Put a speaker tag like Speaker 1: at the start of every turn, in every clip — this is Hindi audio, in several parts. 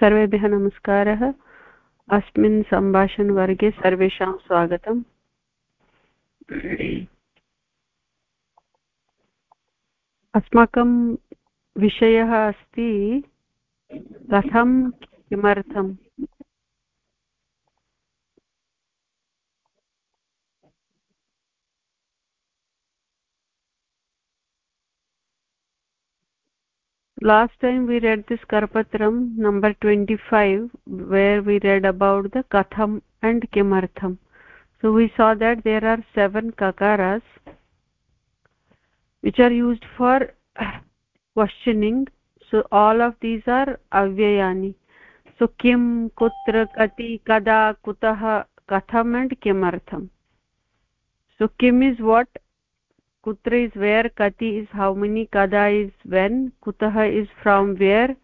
Speaker 1: सर्वेभ्यः नमस्कारः। अस्मिन् सम्भाषणवर्गे सर्वेषां स्वागतम्। अस्माकं विषयः अस्ति कथं किमर्थम्? Last time we read this karpatram number 25 where we read about the katham and kimartham so we saw that there are seven kakaras which are used for questioning so all of these are avyayani so kim kutra kati kada kutah katham and kimartham so kim is what kutra is where kati is how many kada is when kutah is from where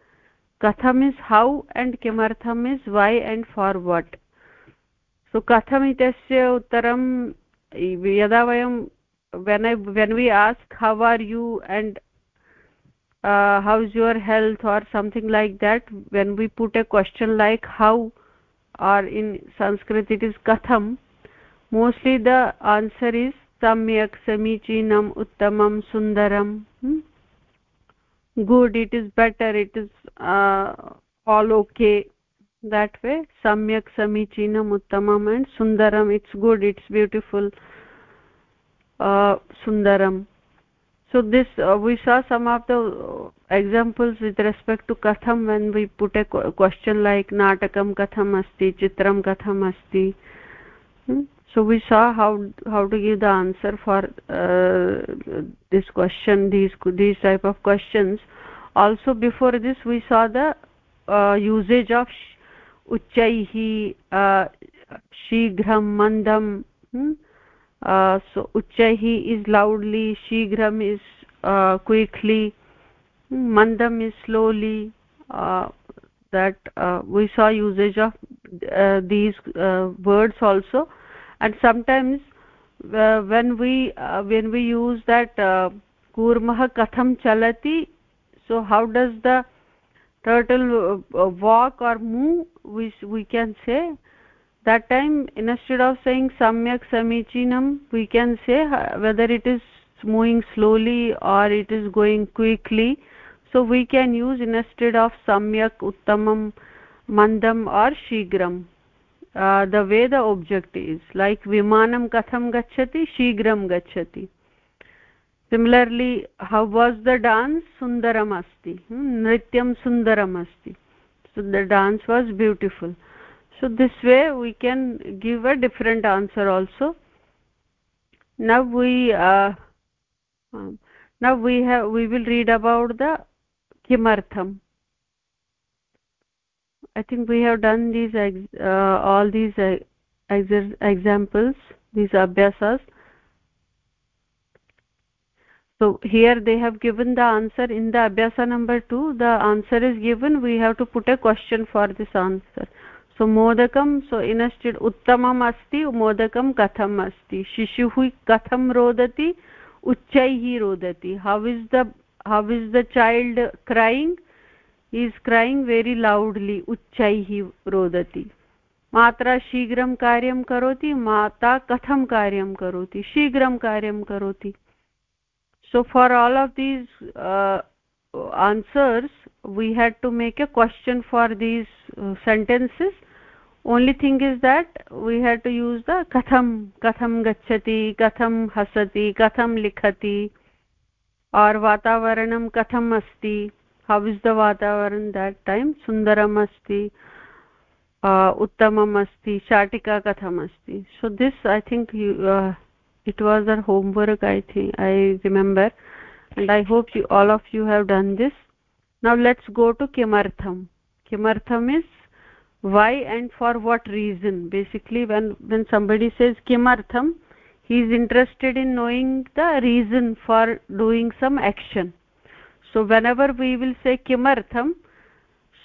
Speaker 1: katham is how and kimartham is why and for what so katham itasya uttaram yada vayam when i when we ask how are you and uh, how's your health or something like that when we put a question like how or in sanskrit it is katham mostly the answer is सम्यक् समीचीनम् उत्तमं सुन्दरं good it is better it is all okay that way samyak samichinam uttamam and sundaram it's good it's beautiful uh, sundaram so this uh, we saw some of the examples with respect to katham when we put a question like natakam katham asti chitram katham asti hmm? So we saw how how to give the answer for uh, this question these these type of questions. Also before this we saw the uh, usage of uchaihi uh, shighram mandam hmm? uh, so uchaihi is loudly shighram is uh, quickly mandam is slowly uh, that uh, we saw usage of uh, these words also and sometimes uh, when we uh, when we use that uh, kurmah katham chalati so how does the turtle uh, walk or move we we can say that time instead of saying samyak samichinam we can say whether it is moving slowly or it is going quickly. So we can use instead of samyak uttamam mandam or shigram. uh, the way the object is like vimanam katham gachati shigram gachati similarly how was the dance? Sundaram asti. Hmm? nrityam sundaram so the dance was beautiful. So this way we can give a different answer also. Now we uh, um, now we have we will read about the kimartham i think we have done these uh, all these uh, examples these abhyasas. So here they have given the answer. In the abhyasa number 2 the answer is given. We have to put a question for this answer. So modakam so instead uttamam asti modakam katham asti. Shishuh katham rodati. How is the how is the child crying is crying very loudly uccaihi rodati मात्रा शीघ्रं कार्यं करोति माता कथं कार्यं करोति शीघ्रं कार्यं करोति so for all of these uh, answers we had to make a question for these uh, sentences only thing is that we had to use the katham katham gachati katham hasati katham likhati or vatavaranam katham asti how is the vatavaran that time sundaram asti uh, uttamam asti shatika katham asti. So this i think uh, it was our homework i think i remember. And i hope you all of you have done this. Now let's go to kimartham. Kimartham is why and for what reason? Basically when when somebody says kimartham he is interested in knowing the reason for doing some action so whenever we will say किमर्थं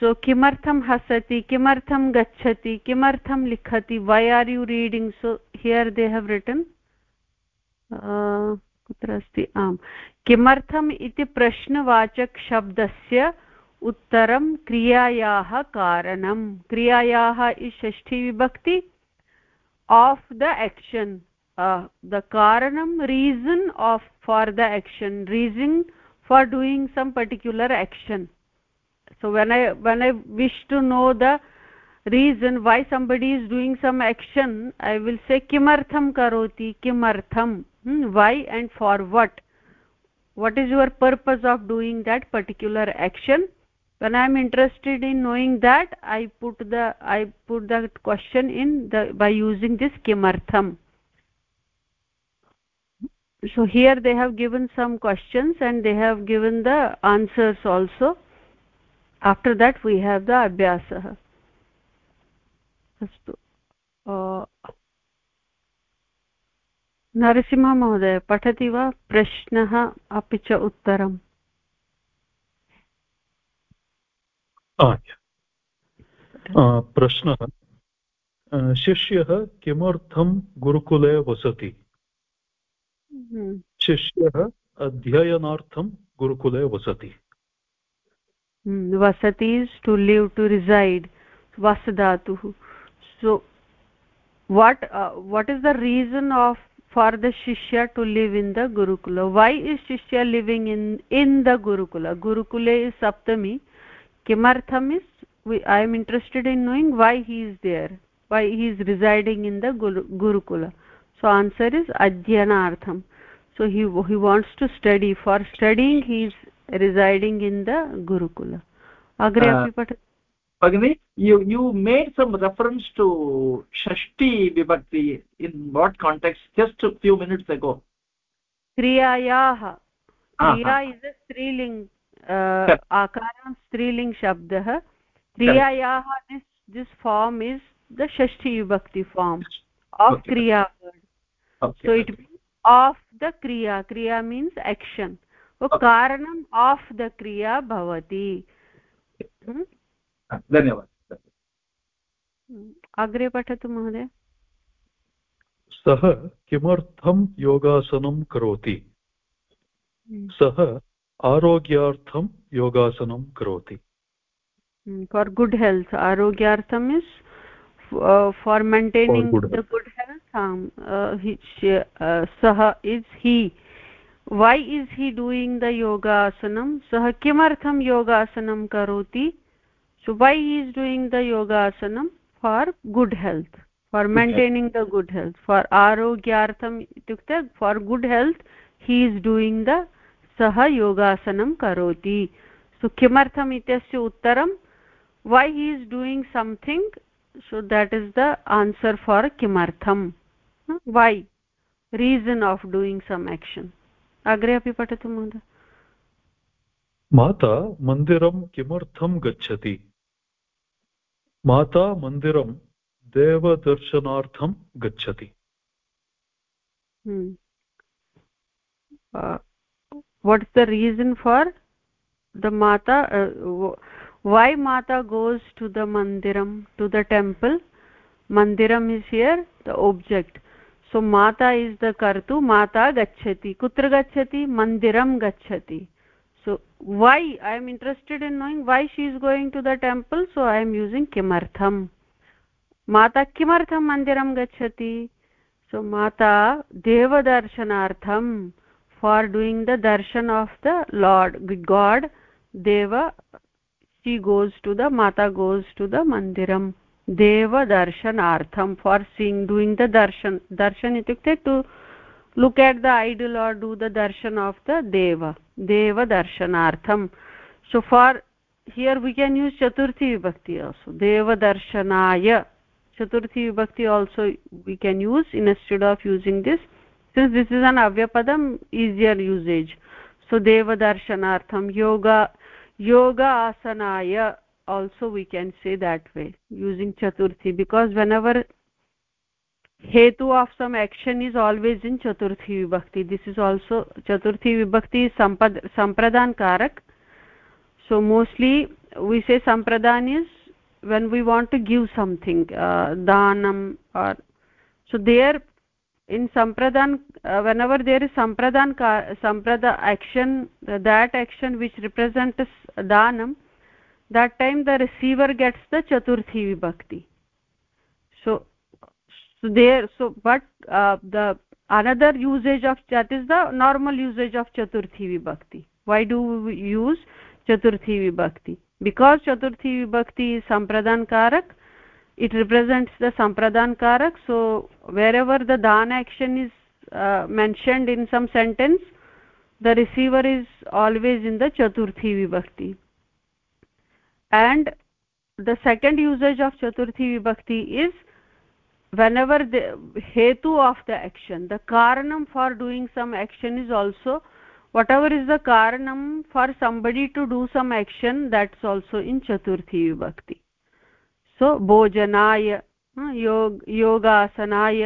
Speaker 1: सो किमर्थं हसति किमर्थं गच्छति किमर्थं लिखति why are you reading so here they have written कुत्र अस्ति आम् किमर्थम् इति प्रश्नवाचकशब्दस्य उत्तरं क्रियायाः कारणं क्रियायाः षष्ठी विभक्ति आफ् द एक्षन् द कारणं reason of for the action reason for doing some particular action. So when i when i wish to know the reason why somebody is doing some action i will say kimartham karoti kimartham. Hmm, why and for what? What is your purpose of doing that particular action? When i am interested in knowing that i put the i put that question in the by using this kimartham. So here they have given some questions and they have given the answers also after that we have the abhyasah astu नरसिंहमहोदय पठति वा प्रश्नः अपि च उत्तरम्
Speaker 2: प्रश्नः शिष्यः किमर्थं गुरुकुले वसति हम्म। शिष्यः अध्ययनार्थं गुरुकुले वसति।
Speaker 1: वसति to live to reside was so what what is the reason of for the शिष्य to live in the gurukul why is शिष्य living in in the gurukul गुरुकुले इस् सप्तमी किमर्थम् is I am interested in knowing why he is there why he is residing in the guru gurukul so answer is ajyanartham so he he wants to study. For studying he is residing in the gurukula. Agre api pat
Speaker 3: you you made some reference to shashti vibhakti in what context? Just a few minutes ago.
Speaker 1: Kriyayah kriya is a striling uh, akaram striling shabdah kriyayah this this form is the shashti vibhakti form of okay. kriya word. okay so it of the kriya. Kriya means action. कारणम् आफ् द क्रिया भवति
Speaker 3: धन्यवादः
Speaker 1: अग्रे पठतु महोदय
Speaker 2: सः किमर्थं योगासनं करोति सः आरोग्यार्थं योगासनं करोति
Speaker 1: फार् गुड् हेल्त् आरोग्यार्थं means for maintaining the good health सः is he why is he doing the योगासनं सः किमर्थं योगासनं करोति so why is doing the योगासनं for good health for maintaining the good health for आरोग्यार्थम् इत्युक्ते for good health he is doing the सः योगासनं करोति सो किमर्थम् इत्यस्य उत्तरं why he is doing something so that is the answer for kimartham why reason of doing some action agre api patatu mohoday
Speaker 2: माता मन्दिरं किमर्थं गच्छति माता मन्दिरं देवदर्शनार्थं गच्छति
Speaker 1: what's the reason for the mata uh, why mata goes to the mandiram to the temple mandiram is here the object so mata is the kartu mata gachati kutra gachati mandiram gachati so why i am interested in knowing why she is going to the temple so i am using kimartham mata kimartham mandiram gachati so mata devadarshanartham for doing the darshan of the lord god deva she goes to the mata goes to the mandiram deva darshanartham for seeing doing the darshan darshan itukte to look at the idol or do the darshan of the deva deva darshanartham so for here we can use chaturthi vibhakti also deva darshanaya chaturthi vibhakti also we can use instead of using this since this is an avyapadam easier usage so deva darshanartham yoga yoga asanaya also we can say that way using chaturthi because whenever hetu of some action is always in chaturthi vibhakti this is also chaturthi vibhakti sampad sampradan karak so mostly we say sampradan is when we want to give something uh, danam or so there in sampradan uh, whenever there is sampradan samprada action uh, that action which represents danam that time the receiver gets the chaturthi vibhakti so so there so but uh, the another usage of that is the normal usage of chaturthi vibhakti why do we use chaturthi vibhakti because chaturthi vibhakti is sampradan karak it represents the sampradan karak so wherever the dan action is uh, mentioned in some sentence the receiver is always in the chaturthi vibhakti and the second usage of chaturthi vibhakti is whenever the hetu of the action the karanam for doing some action is also whatever is the karanam for somebody to do some action that's also in chaturthi vibhakti so bhojanaya योग योगासनाय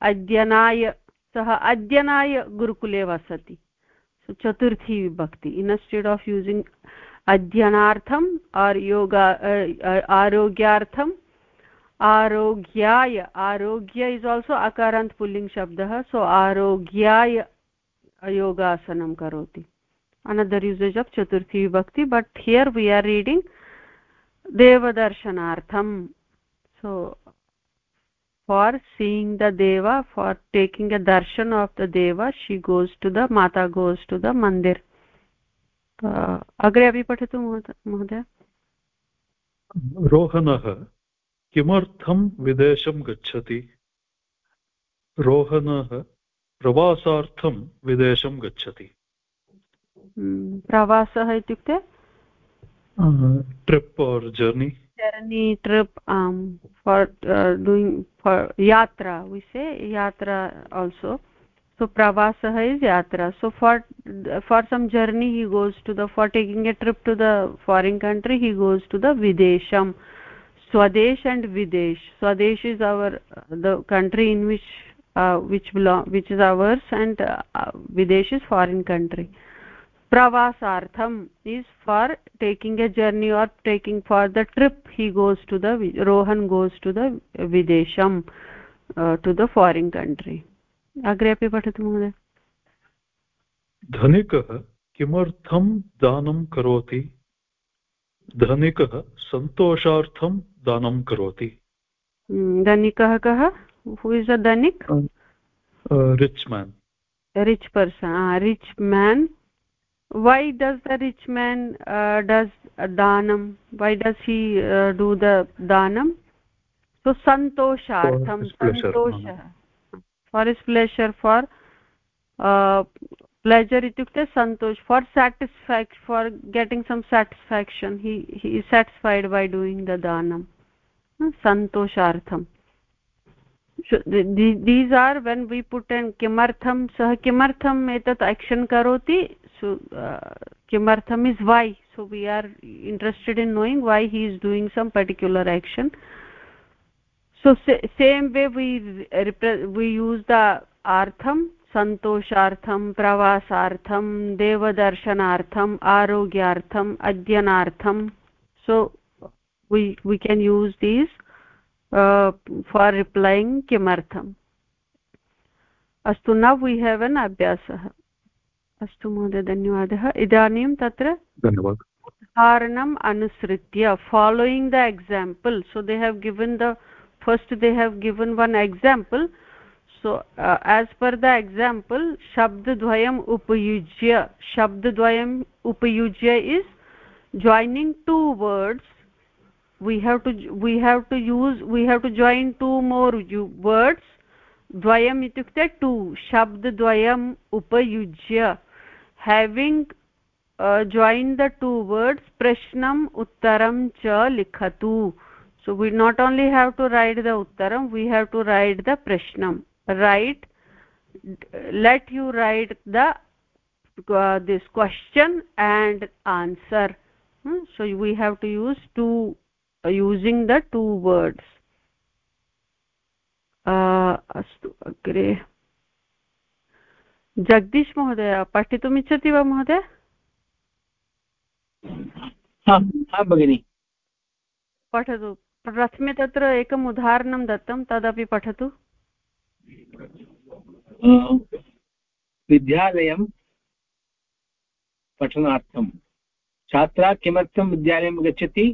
Speaker 1: अध्यनाय सः अध्यनाय गुरुकुले वसति so, chaturthi vibhakti instead of using अध्ययनार्थम् और योगा आरोग्यार्थं आरोग्याय आरोग्य इस् आल्सो अकारान्त् पुल्लिङ्ग् शब्दः सो आरोग्याय योगासनं करोति अनदर् यूसेज् आफ् चतुर्थी विभक्ति but here we are reading देवदर्शनार्थं so for seeing the deva for taking a darshan of the deva she goes to the mata goes to the मन्दिर् अग्रे अपि पठतु महोदय?
Speaker 2: रोहनः किमर्थं विदेशं गच्छति? रोहनः प्रवासार्थं विदेशं गच्छति।
Speaker 1: हम्म, प्रवासः इत्युक्ते?
Speaker 2: Trip or journey.
Speaker 1: Journey trip आम् for doing for yatra vice yatra also so pravasah is yatra so for for some journey he goes to the for taking a trip to the foreign country he goes to the videsham swadesh and videsh swadesh is our the country in which uh, which belong which is ours and uh, videsh is foreign country pravasartham is for taking a journey or taking for the trip he goes to the rohan goes to the videsham uh, to the foreign country अग्रे अपि पठतु महोदय
Speaker 2: धनिकः किमर्थं दानं करोति धनिकः सन्तोषार्थं दानं करोति
Speaker 1: धनिकः कः who is a धनिक्
Speaker 2: rich man
Speaker 1: rich person rich man why does the rich man uh, does danam why does he uh, do the danam so santoshartham santosha for his pleasure for uh, pleasure itukte santosh for satisfaction for getting some satisfaction he he is satisfied by doing the danam santoshartham so the, the, these are when we put in kimartham sah kimartham etat action karoti so uh, kimartham is why so we are interested in knowing why he is doing some particular action so same way we we use the artham सन्तोषार्थं प्रवासार्थं देवदर्शनार्थम् आरोग्यार्थम् अध्ययनार्थं so we we can use these uh, for replying kimartham अस्तु now we have an अभ्यासः अस्तु महोदय धन्यवादः। इदानीं तत्र उदाहरणम् अनुसृत्य following the example so they have given the first they have given one example so as per the example शब्दद्वयम् उपयुज्य शब्दद्वयम् उपयुज्य is joining two words we have to we have to use we have to join two more words द्वयम् इत्युक्ते टु शब्दद्वयम् उपयुज्य having uh, joined the two words prashnam uttaram cha likhatu so we not only have to write the uttaram we have to write the prashnam write let you write the uh, this question and answer hmm? so we have to use two uh, using the two words अस्तु अग्रे जगदीश महोदय पठितुमिच्छति वा महोदय?
Speaker 4: भगिनि।
Speaker 1: पठतु। प्रथमे तत्र एकम् उदाहरणं दत्तं तदपि पठतु।
Speaker 4: विद्यालयं पठनार्थं। छात्रा किमर्थं विद्यालयं गच्छति?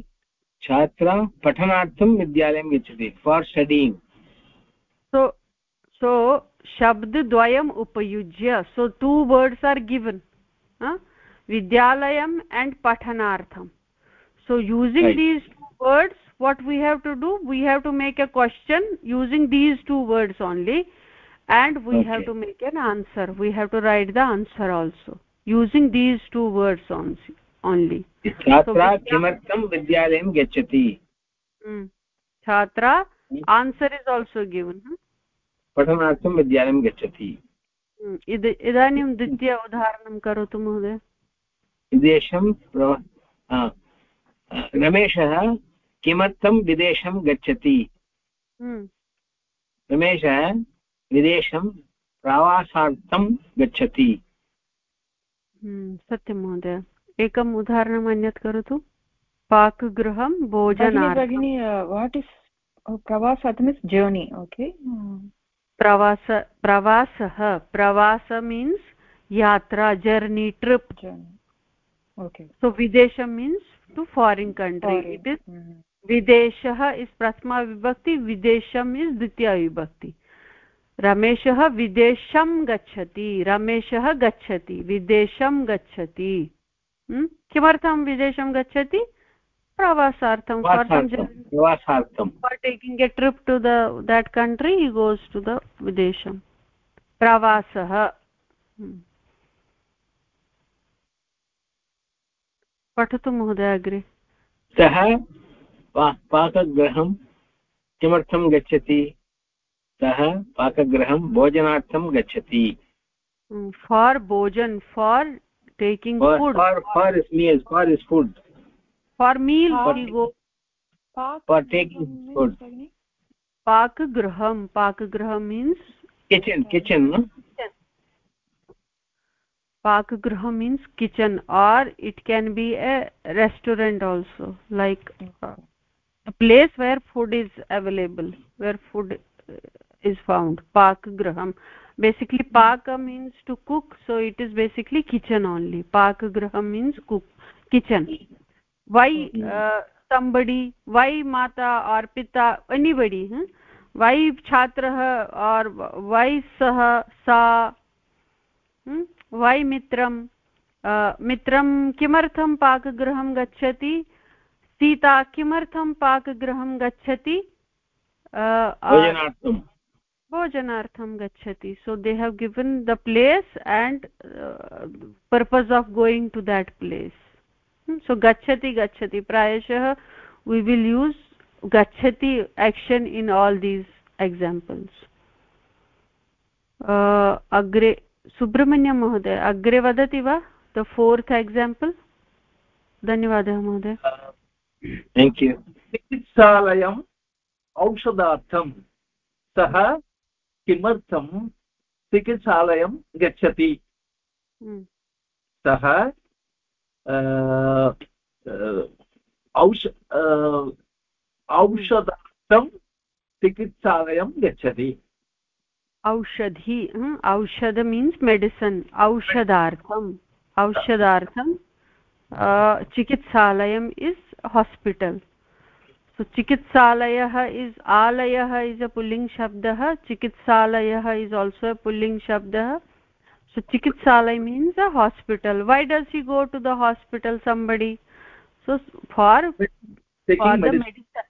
Speaker 4: छात्रा पठनार्थं विद्यालयं गच्छति फार् स्टडीङ्ग्
Speaker 1: सो सो शब्दद्वयम् उपयुज्य so two words are given विद्यालयम् and पठनार्थं so using these two words what we have to do we have to make a question using these two words only and we have to make an answer we have to write the answer also using these two words only
Speaker 4: किमर्थं विद्यालयं गच्छति
Speaker 1: छात्रा आन्सर् इस् आल्सो गिवन्
Speaker 4: पठनार्थं विद्यालयं गच्छति।
Speaker 1: इदानीं द्वितीय उदाहरणं करोतु महोदय
Speaker 4: विदेशं रमेशः किमर्थं विदेशं गच्छति हम्म। रमेशः विदेशं प्रवासार्थं गच्छति
Speaker 1: हम्म, सत्यं महोदय एकम् उदाहरणम् अन्यत् करोतु पाकगृहं भोजनं
Speaker 5: भगिनि वाट् इस् प्रवासात् मीन्स् जर्नी ओके
Speaker 1: प्रवास प्रवासः प्रवास means yatra journey
Speaker 5: trip
Speaker 1: so विदेश means to foreign country it is विदेशः is प्रथमा विभक्ति विदेशम् इस् द्वितीया विभक्ति. रमेशः विदेशं गच्छति रमेशः गच्छति विदेशं गच्छति. Hmm? किमर्थं विदेशं गच्छति? प्रवासार्थं for taking a trip to the that country he goes to the विदेशं प्रवासः पठतु महोदय अग्रे।
Speaker 4: सः पाकगृहं किमर्थं गच्छति? सः पाकगृहं भोजनार्थं गच्छति।
Speaker 1: For bhojan for taking food
Speaker 4: for is meals for is food
Speaker 1: for meal
Speaker 4: she go for
Speaker 1: taking food. pak
Speaker 4: graham pak
Speaker 1: graham means? Kitchen kitchen. pak graham means kitchen or it can be a restaurant also like uh, a place where food is available where food uh, is found. Pak graham. Basically paka means to cook so it is basically kitchen only. Pak graham means cook kitchen. Why uh, somebody why mata or pita anybody huh? why chhatrah or why sah sa hmm? Why मित्रं मित्रं किमर्थं पाकगृहं गच्छति सीता किमर्थं पाकगृहं गच्छति भोजनार्थं गच्छति so they have given the place and purpose of going to that place so गच्छति गच्छति प्रायशः वी विल् यूस् गच्छति action in all these examples अग्रे सुब्रह्मण्यं महोदय अग्रे वदति वा द फोर्त् एक्साम्पल् धन्यवादः महोदय
Speaker 3: चिकित्सालयम् औषधार्थं सः किमर्थं चिकित्सालयं गच्छति। सः औष औषधार्थं चिकित्सालयं गच्छति।
Speaker 1: औषधि औषध मीन्स् मेडिसन् औषधार्थम् औषधार्थं चिकित्सालयम् इस् हास्पिटल् सो चिकित्सालयः इस् आलयः इस् अ पुल्लिङ्ग् शब्दः, चिकित्सालयः इस् आल्सो अ पुल्लिङ्ग् शब्दः। So chikitsalay means a hospital why does he go to the hospital somebody so for for the medicine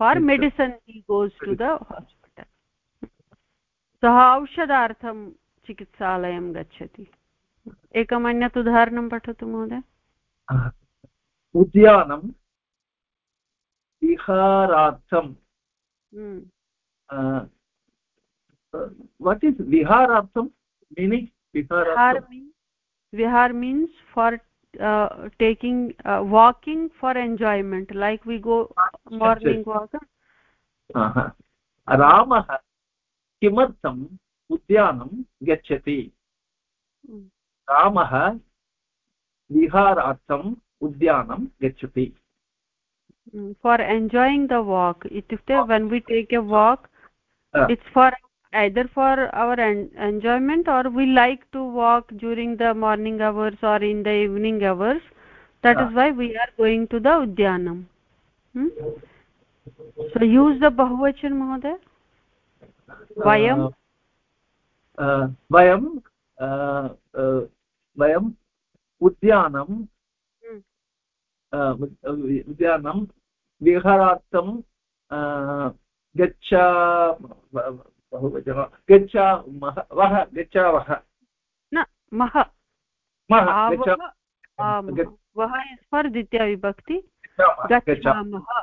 Speaker 1: for medicine he goes to the hospital सः औषधार्थं चिकित्सालयं गच्छति एकम् अन्यत् उदाहरणं पठतु महोदय
Speaker 3: उद्यानं विहारार्थं वट् इस् विहारार्थं meaning
Speaker 1: vihar vihar means for taking walking for enjoyment like we go morning walk
Speaker 3: रामः किमर्थम् उद्यानं गच्छति रामः विहारार्थम् उद्यानं गच्छति
Speaker 1: फार् एन्जायिङ्ग् द वाक् इत्युक्ते when we take a walk it's for either for our en enjoyment or we like to walk during the morning hours or in the evening hours. That yeah. is ah. why we are going to the udyanam hmm? so use the bahuvachan mahoday vayam?
Speaker 3: Uh, uh, vayam uh, uh, vayam udyanam hmm. uh, udyanam uh, viharatham uh, gaccha uh, बहुवचन। गच्छामः वः गच्छावः
Speaker 1: न मः वः फार् द्वितीया विभक्ति गच्छामः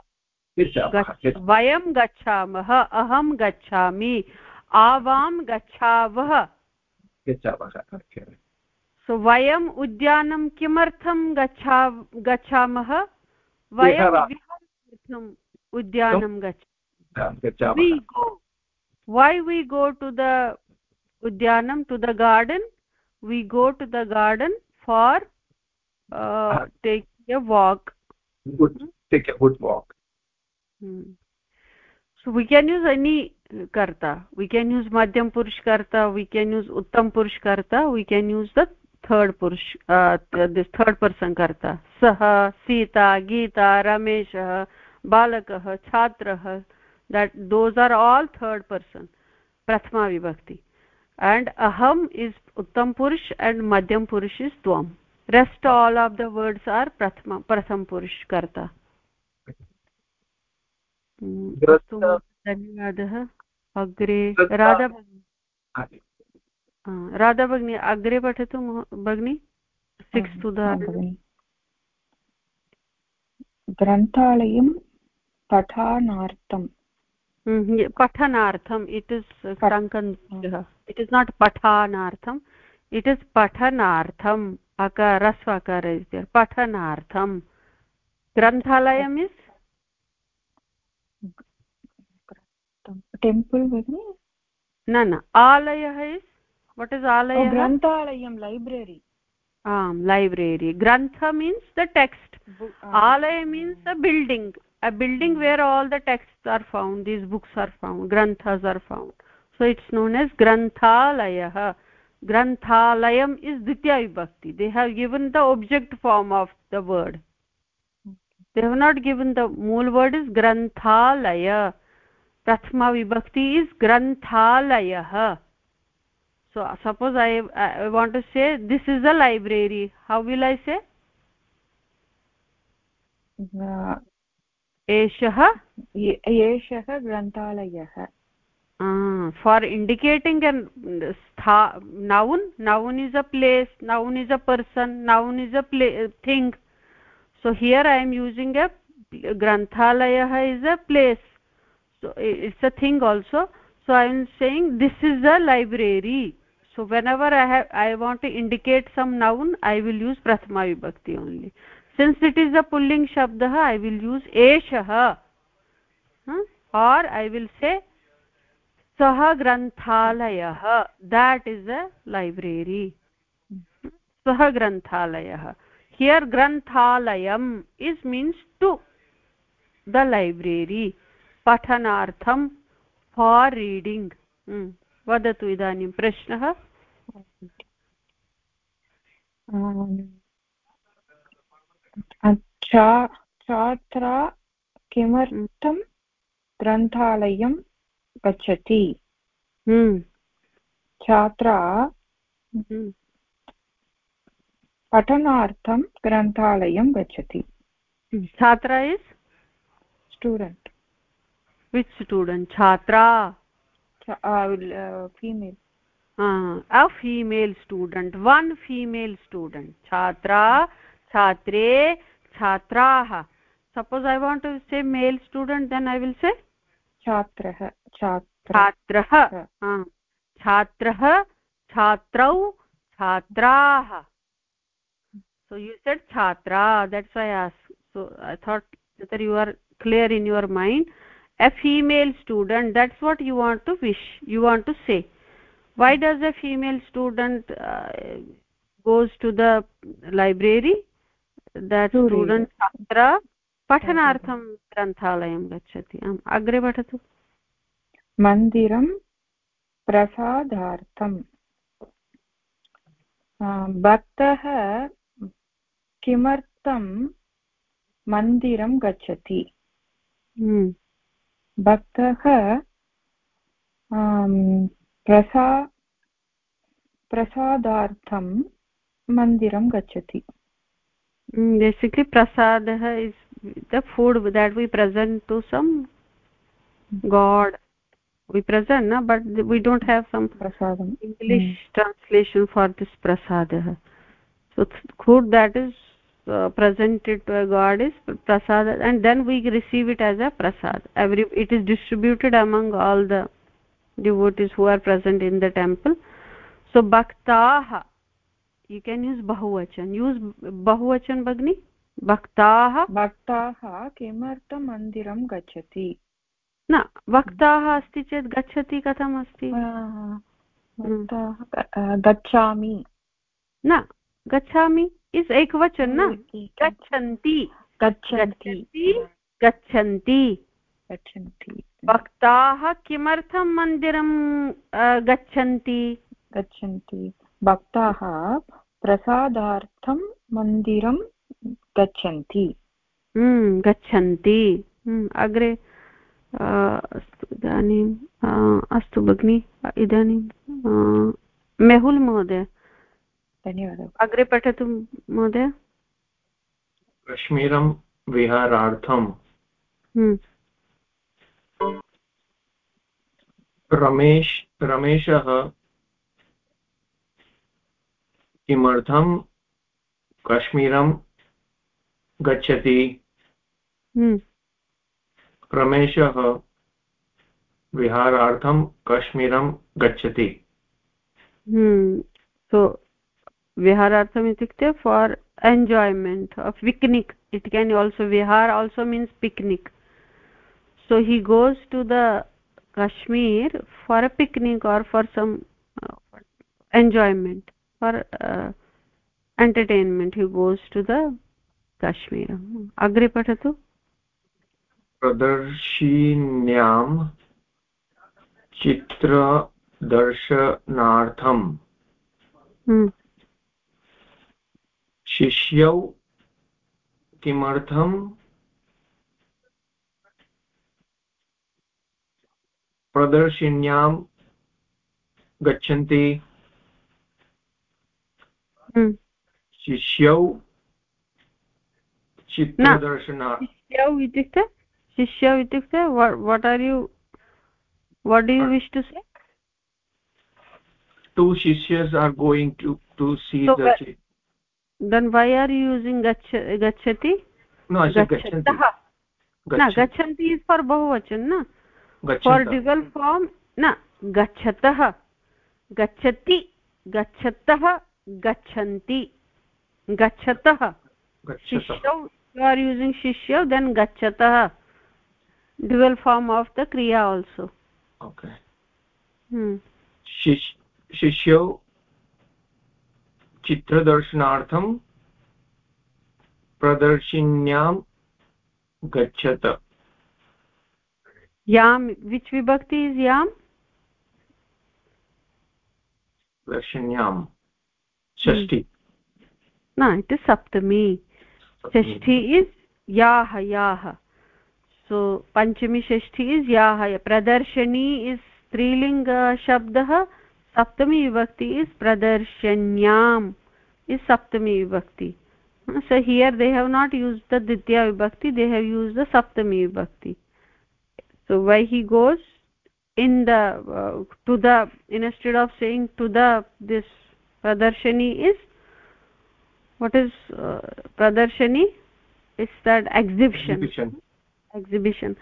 Speaker 1: वयं गच्छामः अहं गच्छामि। आवां गच्छावः।
Speaker 3: गच्छावः
Speaker 1: सो वयम् उद्यानं किमर्थं गच्छा गच्छामः? वयं उद्यानं गच्छामः why we go to the udyanam to the garden? We go to the garden for uh, take a walk.
Speaker 3: Good take a good walk.
Speaker 1: Hmm. so we can use any karta. We can use madhyam purush karta. We can use uttam purush karta. We can use the third purush uh, this third person karta. Sah sita geeta rameshah balakah chhatrah that those are all third person prathama vibhakti and aham is uttam purush and madhyam purush is tvam rest all of the words are prathama pratham purush karta धन्यवादः अग्रे राधा भगिनी राधा भगिनी अग्रे पठतु भगिनी सिक्स् टु
Speaker 5: ग्रन्थालयं पठानार्थं
Speaker 1: पठनार्थम् इट् इस् टङ्कन्त्यः इट् इस् नाट् पठानार्थम् इट् इस् पठनार्थम् अकार स्वकार पठनार्थं ग्रन्थालयम् इस्
Speaker 5: टेम्पल्
Speaker 1: न न आलयः इस् वट् इस् आलयः
Speaker 5: ग्रन्थालयं लैब्ररी
Speaker 1: आम् library grantha means the text alaya means the building a building where all the texts are found these books are found granthas are found. So it's known as granthalayah granthalayam is ditya vibhakti. They have given the object form of the word. They have not given the mool word is granthalaya prathama vibhakti is granthalayah so suppose i i want to say this is a library. How will i say?
Speaker 5: Uh,
Speaker 1: एषः
Speaker 5: एषः ग्रन्थालयः।
Speaker 1: फार् इण्डिकेटिङ्ग् एन् स्था noun noun is a place noun is a person noun is a place thing so here I am using a ग्रन्थालयः is a place so it's a thing also so I am saying this is a library so whenever I have I want to indicate some noun I will use प्रथमा विभक्ति only since it is a pulling shabdah i will use eshah huh? or i will say sah granthalayah that is a library sah granthalayah here granthalayam is means to the library pathanartham for reading hmm. वदतु इदानीं प्रश्नः
Speaker 5: छात्रा किमर्थं ग्रन्थालयं गच्छति?
Speaker 1: हम्म।
Speaker 5: छात्रा हम्म। पठनार्थं ग्रन्थालयं गच्छति।
Speaker 1: छात्रा इस्
Speaker 5: स्टूडेण्ट्
Speaker 1: विच् स्टूडेण्ट् छात्रा।
Speaker 5: Female
Speaker 1: a female student one female student chhatra chhatre छात्राः। Suppose I want to say male student then I will say
Speaker 5: छात्रः
Speaker 1: छात्रः। छात्रः। छात्रौ। छात्राः सो यु सेड् छात्रा that's I ask so I thought you are clear in your mind a female student that's what you want to wish you want to say why does a female student goes to the library that student छात्रा पठनार्थं ग्रन्थालयं गच्छति। आम् अग्रे पठतु।
Speaker 5: मन्दिरं प्रसादार्थं भक्तः किमर्थं मन्दिरं गच्छति?
Speaker 1: हम्म।
Speaker 5: भक्तः प्रसा प्रसादार्थं मन्दिरं गच्छति।
Speaker 1: Mm, basically prasad is the food that we present to some hmm. god we present na but we don't have some
Speaker 5: prasadam
Speaker 1: english mm. translation for this prasad. so food that is uh, presented to a god is prasad and then we receive it as a prasad every it is distributed among all the devotees who are present in the temple so bhaktaha. You can use bahuvachan. Use bahuvachan bagni भक्ताः
Speaker 5: भक्ताः किमर्थं मन्दिरं गच्छति
Speaker 1: न भक्ताः अस्ति चेत् गच्छति कथम् अस्ति
Speaker 5: गच्छामि
Speaker 1: न गच्छामि इस् एकवचन न गच्छन्ति
Speaker 5: गच्छन्ति
Speaker 1: गच्छन्ति
Speaker 5: गच्छन्ति
Speaker 1: भक्ताः किमर्थं मन्दिरं गच्छन्ति
Speaker 5: गच्छन्ति भक्ताः प्रसादार्थं मन्दिरं गच्छन्ति।
Speaker 1: हम्म, गच्छन्ति। हम्म, अग्रे अस्तु इदानीम् अस्तु भगिनि इदानीं मेहुल् महोदय।
Speaker 5: धन्यवादः।
Speaker 1: अग्रे पठतु महोदय।
Speaker 3: कश्मीरं विहारार्थं
Speaker 1: हम्म।
Speaker 3: रमेश रमेशः किमर्थं कश्मीरं गच्छति?
Speaker 1: हम्म।
Speaker 3: रमेशः विहारार्थं कश्मीरं गच्छति।
Speaker 1: सो विहारार्थम् इत्युक्ते for enjoyment picnic it can also vihar also means picnic so he goes to the kashmir for a picnic or for some uh, enjoyment. For entertainment he goes to the Kashmir अग्रे पठतु
Speaker 3: प्रदर्शिन्यां चित्रदर्शनार्थं शिष्यौ किमर्थं प्रदर्शिन्यां गच्छन्ति शिष्यौ चित्रदर्शना
Speaker 1: शिष्यौ इत्युक्ते शिष्यौ इत्युक्ते what are you what do you wish to say
Speaker 3: two शिष्यस् are going to to see
Speaker 1: then why are using
Speaker 3: गच्छति
Speaker 1: न गच्छन्ति इस् फार् बहुवचन् न फार् डिवल् फार्म् न गच्छतः गच्छति गच्छतः gachanti gachatah shishyau you are using shishya then gachatah dual form of the kriya also
Speaker 3: okay
Speaker 1: hmm
Speaker 3: shish शिष्यौ चित्रदर्शनार्थं प्रदर्शिन्यां गच्छत
Speaker 1: यां विच् विभक्ति इस् यां
Speaker 3: दर्शिन्यां षष्टि
Speaker 1: न इट् इस् सप्तमी। षष्ठी हम्म। इस् याः याः सो पञ्चमी षष्ठी इस् याः। प्रदर्शनी इस् स्त्रीलिङ्गशब्दः सप्तमी विभक्ति इस् प्रदर्शन्याम् इस् सप्तमी विभक्ति। So here they have not used the द्वितीया विभक्ति दे हेव् यूस् द सप्तमी विभक्ति। So why he goes in the the instead of saying to the this pradarshani is what is uh, pradarshani it's that exhibition
Speaker 3: exhibition,
Speaker 1: exhibition.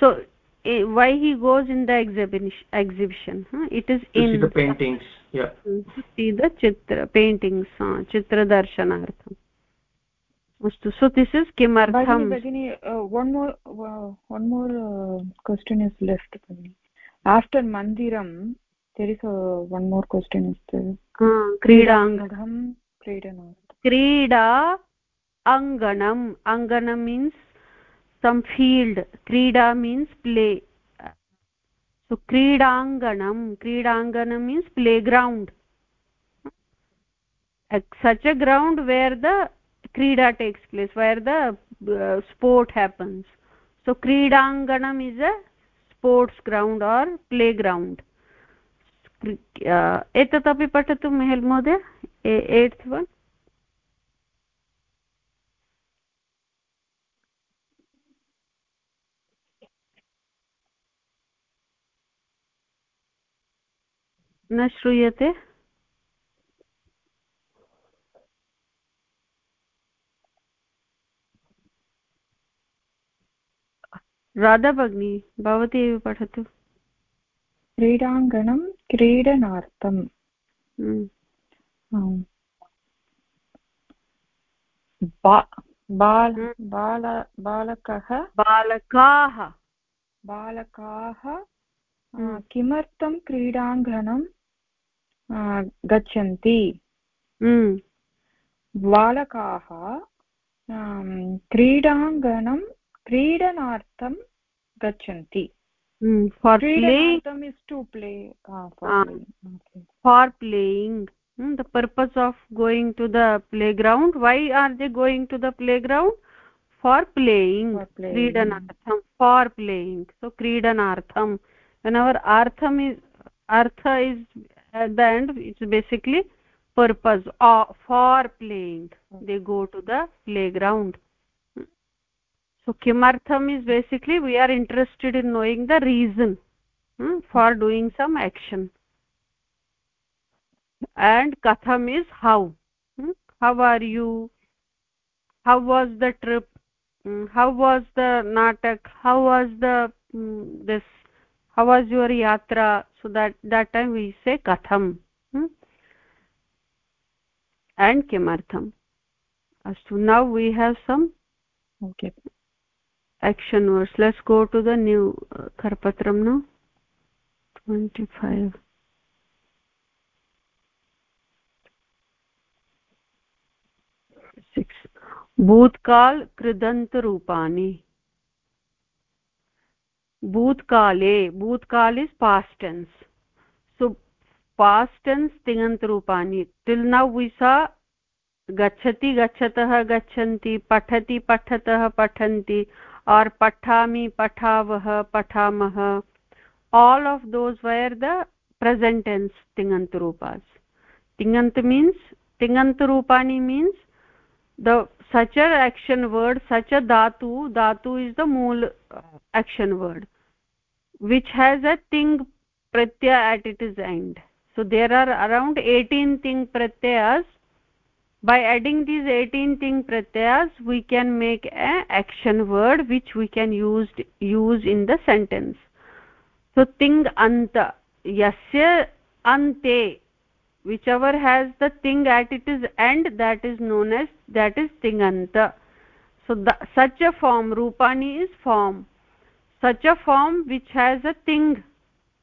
Speaker 1: so why he goes in the exhibition exhibition huh? it is
Speaker 3: to
Speaker 1: in
Speaker 3: see the paintings yeah
Speaker 1: to see the chitra paintings uh, chitra darshanartham अस्तु सो दिस् इस् किमर्थं
Speaker 5: भगिनि one more one more question is left भगिनि आफ्टर् मन्दिरं there is one more question is
Speaker 1: क्रीडाङ्गणं
Speaker 5: क्रीडनार्थं
Speaker 1: क्रीडा अङ्गणम् अङ्गणं means some field krida means play so kridanganam kridanganam means playground such a ground where the krida takes place where the uh, sport happens so kridanganam is a sports ground or playground एतत् अपि पठतु मेहल् महोदय? एट्स् वन् न श्रूयते? राधा भगिनी भवती एव पठतु।
Speaker 5: क्रीडाङ्गणं क्रीडनार्थम्। बालकः
Speaker 1: बालकाः
Speaker 5: बालकाः। किमर्थं क्रीडाङ्गणं गच्छन्ति। बालकाः क्रीडाङ्गणं क्रीडनार्थं गच्छन्ति
Speaker 1: for playing
Speaker 5: is to play
Speaker 1: ah, for, uh, playing. Okay. for playing. Hmm, the purpose of going to the playground. Why are they going to the playground? For playing. Kridanartham for playing. So kridanartham whenever artham. Is artha is at the end it's basically purpose uh, for playing. They go to the playground so kimartham is basically we are interested in knowing the reason hmm, for doing some action. And katham is how hmm, how are you? How was the trip? Hmm, how was the natak? How was the hmm, this? How was your yatra? So that that time we say katham hmm? and kimartham. Astu now we have some
Speaker 5: okay
Speaker 1: action words let's go to the new uh, karpatram now 25 6 भूतकाल कृदन्तरूपाणि भूतकाले भूतकाल is past tense so past tense tingantarupani till now we saw गच्छति गच्छतः गच्छन्ति पठति पठतः पठन्ति or pathami pathavah pathamah all of those were the present tense tingant rupas tingant means tingant rupani means the such a action word such a dhatu dhatu is the mool action word which has a ting pratyaya at its end so there are around 18 ting pratyayas by adding these 18 ting pratyas we can make a action word which we can use use in the sentence. So ting anta yasya ante whichever has the ting at its end that is known as that is thing tinganta so the, such a form rupani is form. Such a form which has a ting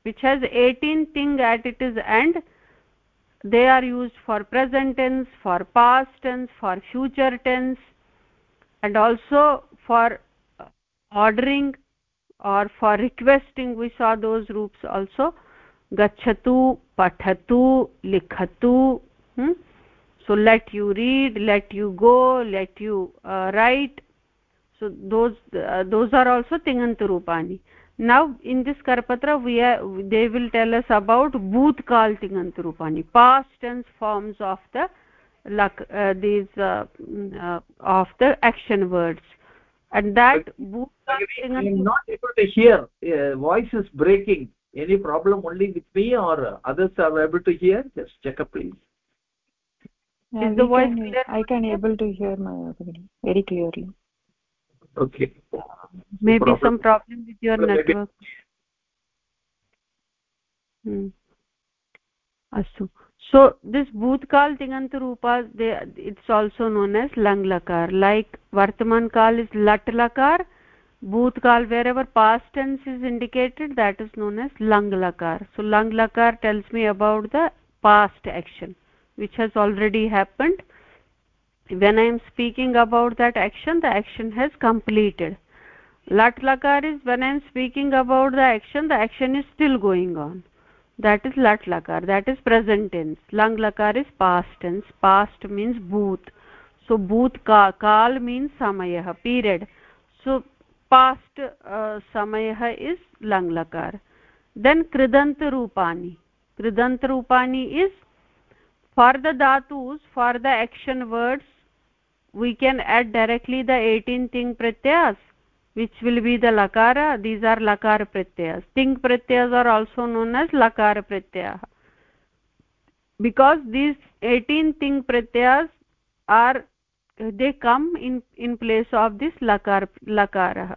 Speaker 1: which has 18 ting at its end they are used for present tense for past tense for future tense and also for ordering or for requesting we saw those groups also. Gachatu pathatu likhatu hmm? so let you read let you go let you uh, write. So those uh, those are also tingantarupani now in this karpatra we are they will tell us about bhutkal tingantarupani past tense forms of the luck uh, these uh, uh, of the action words. And that
Speaker 3: i am not able to hear uh, voice is breaking. Any problem only with me or others are able to hear? Just check up please.
Speaker 5: Yeah, is the voice can, clear? I can able to hear my very clearly
Speaker 3: okay
Speaker 1: maybe problem. some problem with your maybe. network hmm. astu so this bhutkal tingant rupa they it's also known as lang lakar like vartaman kal is lat lakar bhutkal wherever past tense is indicated that is known as lang lakar so lang lakar tells me about the past action which has already happened when i am speaking about that action the action has completed lat lakar is when i am speaking about the action the action is still going on that is lat lakar that is present tense lang lakar is past tense past means bhoot so bhoot ka kal means samayah period so past uh, samayah is lang lakar then kridant rupani kridant rupani is for the dhatus for the action words we can add directly the 18 ting pratyas which will be the lakara. These are lakara pratyas ting pratyas are also known as lakara pratyah because these 18 ting pratyas are they come in in place of this lakar lakara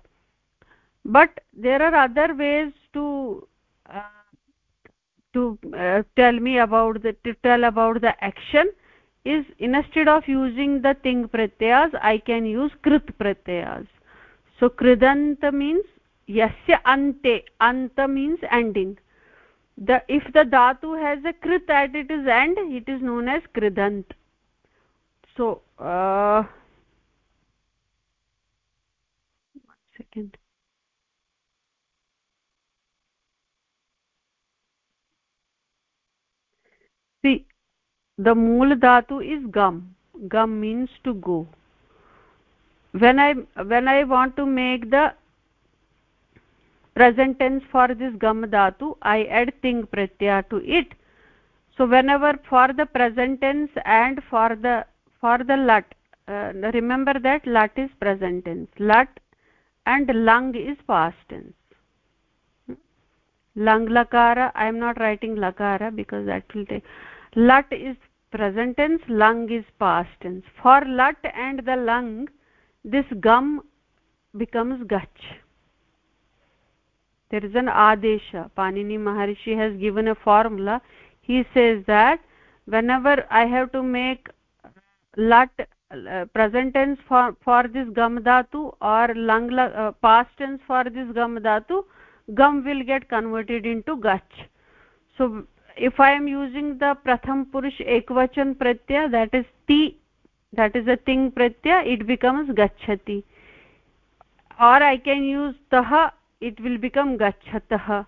Speaker 1: but there are other ways to uh, to uh, tell me about the to tell about the action is instead of using the ting pratyas i can use krit pratyas so kridant means yasya ante anta means ending. The if the dhatu has a krit at it is end it is known as kridant. So uh, one second see the mool dhatu is gum. Gum means to go. When i when i want to make the present tense for this gam dhatu i add ting pratyaya to it. So whenever for the present tense and for the for the lat uh, remember that lat is present tense lat and lung is past tense. Lung lakara i am not writing lakara because that will take lat is present tense lung is past tense. For lat and the lung this gum becomes gach. There is an adesha. Panini maharishi has given a formula. He says that whenever i have to make lat uh, present tense for for this gam dhatu or lang uh, past tense for this gam dhatu gum will get converted into gach. So if i am using the pratham purush ekvachan pratyaya that is ti that is a ting pratyaya it becomes gachati or i can use tah it will become gachatah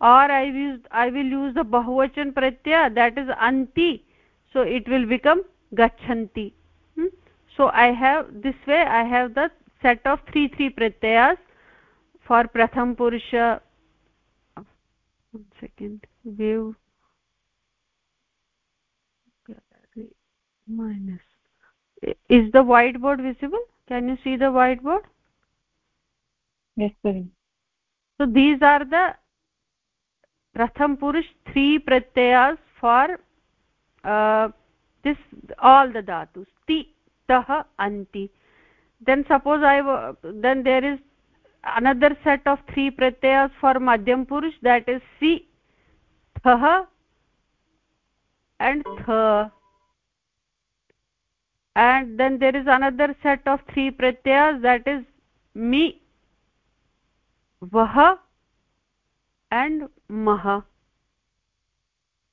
Speaker 1: or i use i will use the bahuvachan pratyaya that is anti so it will become gachanti hmm? so i have this way i have the set of three three pratyayas for pratham purusha one second wave minus is the whiteboard visible? Can you see the whiteboard?
Speaker 5: Yes sir.
Speaker 1: So these are the pratham purush three pratyayas for uh, this all the dhatus. Ti tah anti. Then suppose i then there is another set of three pratyayas for madhyam purush that is si thah and tha and then there is another set of three pratyas that is mi vah and mah.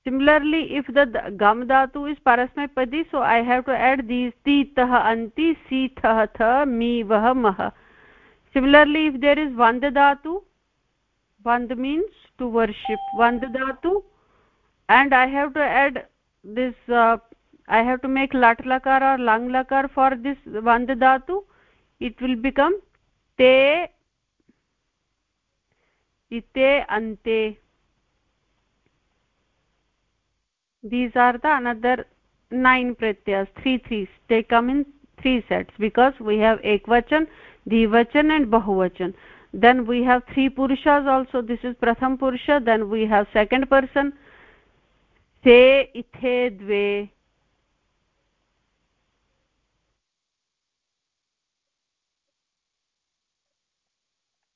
Speaker 1: Similarly if the gam dhatu is parasmay so i have to add these ti tah anti si thah tha mi vah mah. Similarly if there is vand dhatu vand means to worship vand dhatu and i have to add this uh, i have to make lat lakar or lang lakar for this vand dhatu it will become te ite ante these are the another nine pratyas three threes they come in three sets because we have ekvachan dvivachan and bahuvachan then we have three purushas also this is pratham purusha then we have second person se ithe dve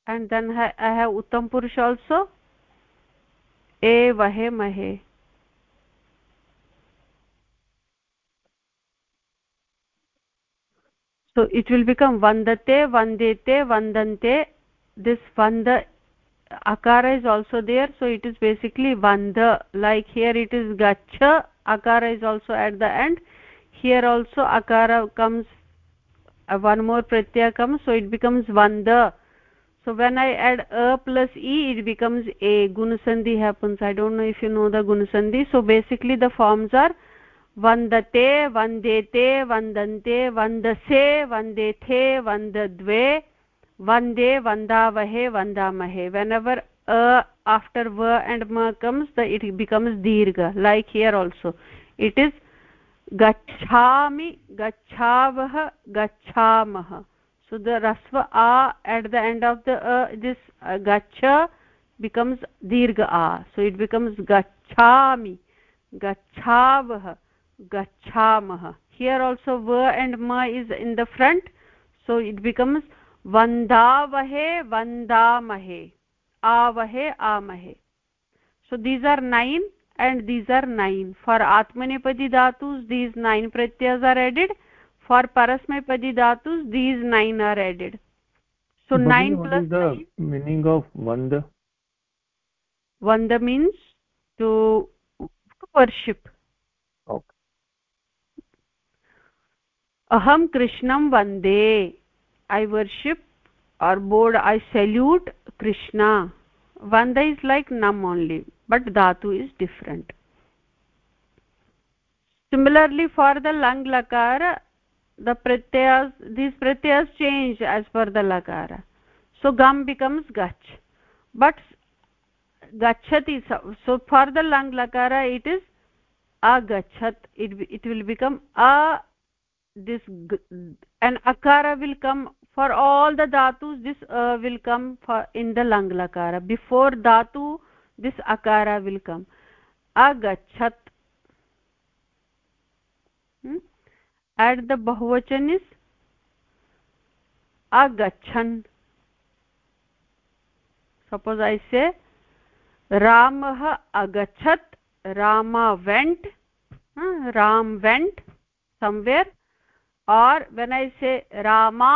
Speaker 1: and then i have uttam purush also e vahe mahe so it will become vandate vandete vandante this vanda akara is also there so it is basically vanda like here it is gacha akara is also at the end here also akara comes uh, one more pratyaya comes so it becomes vanda so when i add a plus e it becomes a gunasandhi happens i don't know if you know the gunasandhi so basically the forms are vandate vandete vandante vandase vandethe vandadve vande vandavahe vandamahe whenever a after va and ma comes the it becomes dirgha like here also it is gachhami gachhavah gachamah so the rasva a at the end of the uh, this uh, gacha becomes dirgha a. So it becomes gachami gachavah gachamah. Here also va and ma is in the front. So it becomes vandavahe vandamahe avahe amahe. So these are nine and these are nine. For atmanepadi dhatus these nine pratyas are added. For parasmepadi dhatus these nine are added so Bhagini, nine plus
Speaker 6: is the nine. meaning of vanda
Speaker 1: vanda means to worship
Speaker 6: okay
Speaker 1: aham krishnam vande i worship or board i salute krishna vanda is like nam only but dhatu is different similarly for the lang lakara the pratyas these pratyas change as per the lakara so gam becomes gach. But gachati so for the lang lakara it is agachat. It it will become a this an akara will come for all the dhatus this uh, will come for in the lang lakara before dhatu this akara will come. Agachat at the बहुवचन इज़ अगछन suppose I say Ram अगछत Rama went Ram went somewhere or when I say Rama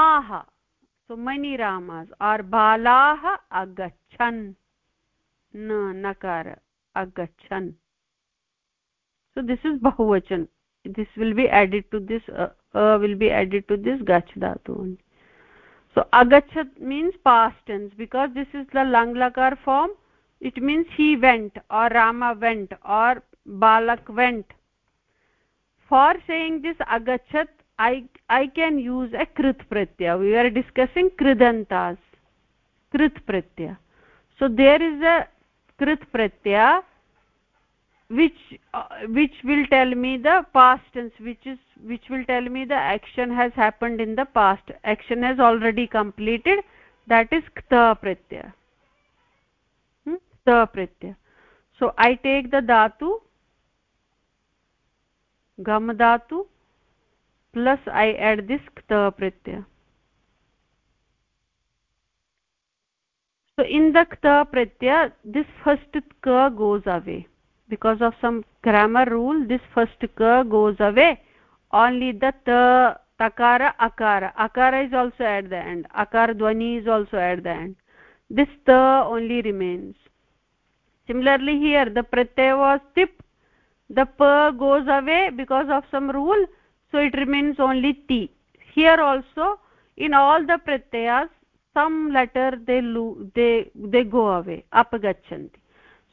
Speaker 1: so money Rama's और बाला अगछन न नकार अगछन सो दिस इज़ बहुवचन this will be added to this uh, uh, will be added to this gach dhatu so agachat means past tense because this is the lang lakar form. It means he went or rama went or balak went. For saying this agachat i i can use a krit pratyaya. We are discussing kridantas krit pratyaya. So there is a krit pratyaya which uh, which will tell me the past tense which is which will tell me the action has happened in the past action has already completed that is kta pratyaya hmm? kta pratyaya so i take the dhatu gam dhatu plus i add this kta pratyaya so in the kta pratyaya this first ka goes away because of some grammar rule this first ka goes away. Only the ta takara akara. Akara is also at the end. Akar dwani is also at the end. This ta only remains. Similarly here the pratyaya was tip. The pa goes away because of some rule so it remains only t. Here also in all the pratyayas some letter they they they go away. Apagachanti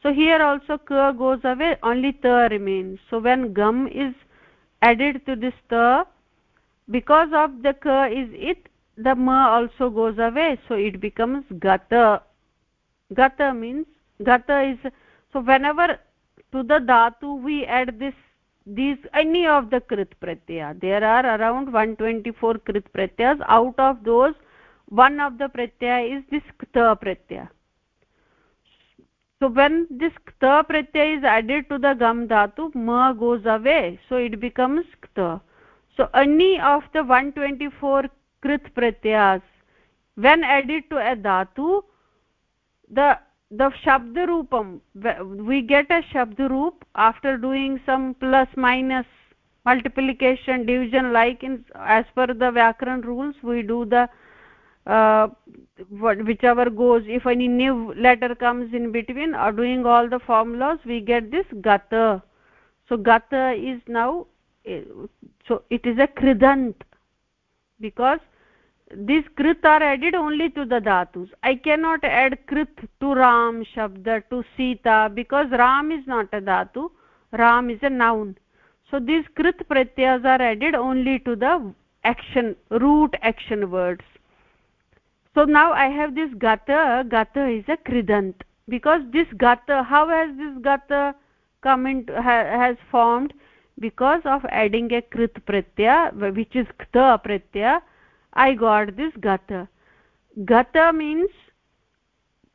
Speaker 1: so here also ka goes away only ta remains. So when gum is added to this ta because of the ka is it the ma also goes away. So it becomes gata gata means gata is so whenever to the dhatu we add this these any of the krit pratyaya. There are around 124 krit pratyas out of those one of the pratyaya is this kta pratyaya so when this kta pratyaya is added to the gam dhatu ma goes away. So it becomes kta so any of the 124 krit pratyas when added to a dhatu the the shabd roopam we get a shabd roop after doing some plus minus multiplication division like in as per the vyakaran rules we do the uh, whichever goes if any new letter comes in between or doing all the formulas we get this gata. So gata is now eh, so it is a kridant because these krit are added only to the dhatus. I cannot add krit to ram shabda to sita because ram is not a dhatu ram is a noun. So these krit pratyas are added only to the action root action words so now i have this gata. Gata is a kridant. Because this gata how has this gata come into ha, has formed? Because of adding a krit pratyaya which is kta pratyaya i got this gata. Gata means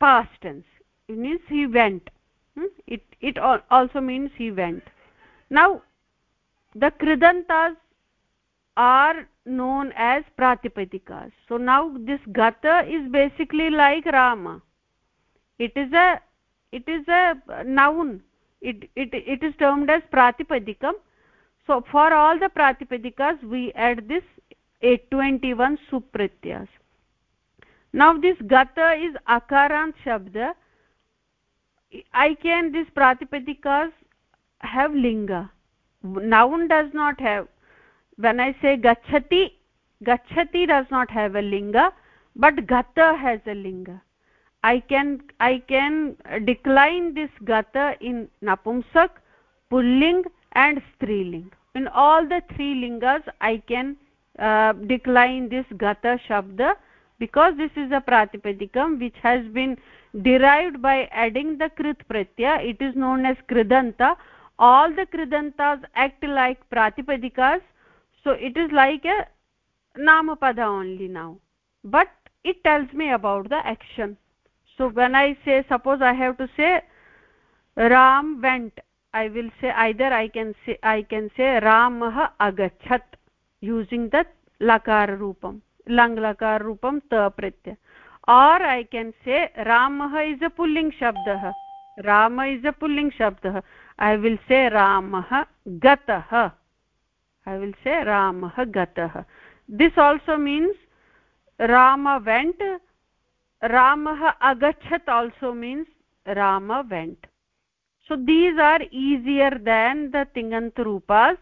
Speaker 1: past tense. It means he went. Hmm? it it also means he went. Now the kridantas are known as pratipadikas so now this gata is basically like rama. It is a it is a noun. It it it is termed as pratipadikam so for all the pratipadikas we add this 821 supratyas. Now this gata is akarant shabda. I can this pratipadikas have linga. Noun does not have when i say gachati gachati does not have a linga but gata has a linga. I can i can decline this gata in napumsak pulling and striling. In all the three lingas i can uh, decline this gata shabda because this is a pratipadikam which has been derived by adding the krit pratyaya it is known as kridanta. All the kridantas act like pratipadikas so it is like a namapada only now but it tells me about the action so when i say suppose i have to say ram went i will say either i can say i can say ramah agachat using the lakar roopam lang lakar roopam ta pratyaya or i can say ramah is a pulling shabdah rama is a pulling shabdah i will say ramah gatah i will say ramah gatah this also means rama went ramah agachat also means rama went. So these are easier than the tingant rupas.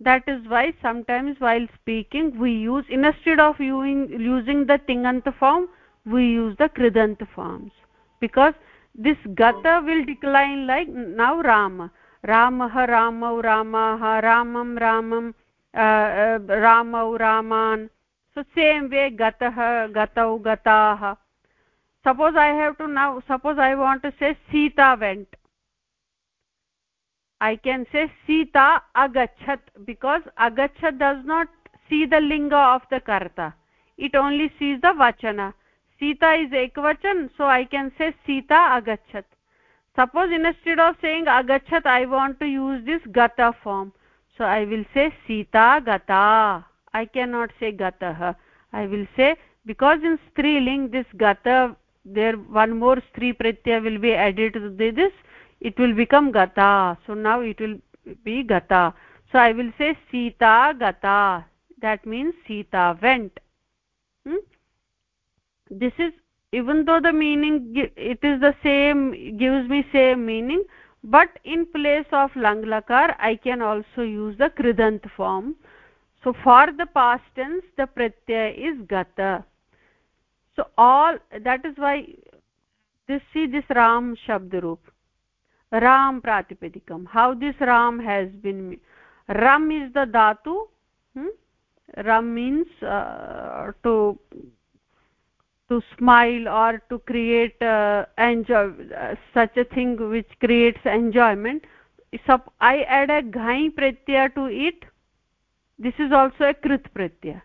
Speaker 1: That is why sometimes while speaking we use instead of using using the tingant form we use the kridant forms. Because this gata will decline like now rama. Ramah ramau ramah ramam ramam ramau raman so same way gatah gatau gataah suppose i have to now suppose i want to say sita went i can say sita agachat because agachat does not see the linga of the karta it only sees the vachana sita is ekvachan so i can say sita agachat suppose instead of saying agachat i want to use this gata form so i will say sita gata. I cannot say gatah i will say because in striling this gata there one more stri pratyaya will be added to this it will become gata. So now it will be gata. So i will say sita gata. That means sita went. Hmm? this is even though the meaning it is the same gives me same meaning but in place of lang lakar i can also use the kridant form. So for the past tense the pratyaya is gata. So all that is why this see this ram shabd roop. Ram pratipadikam how this ram has been ram is the dhatu. Hmm? ram means uh, to to smile or to create uh, enjoy uh, such a thing which creates enjoyment. Sup i add a ghai pratyaya to it. This is also a krit pratyaya.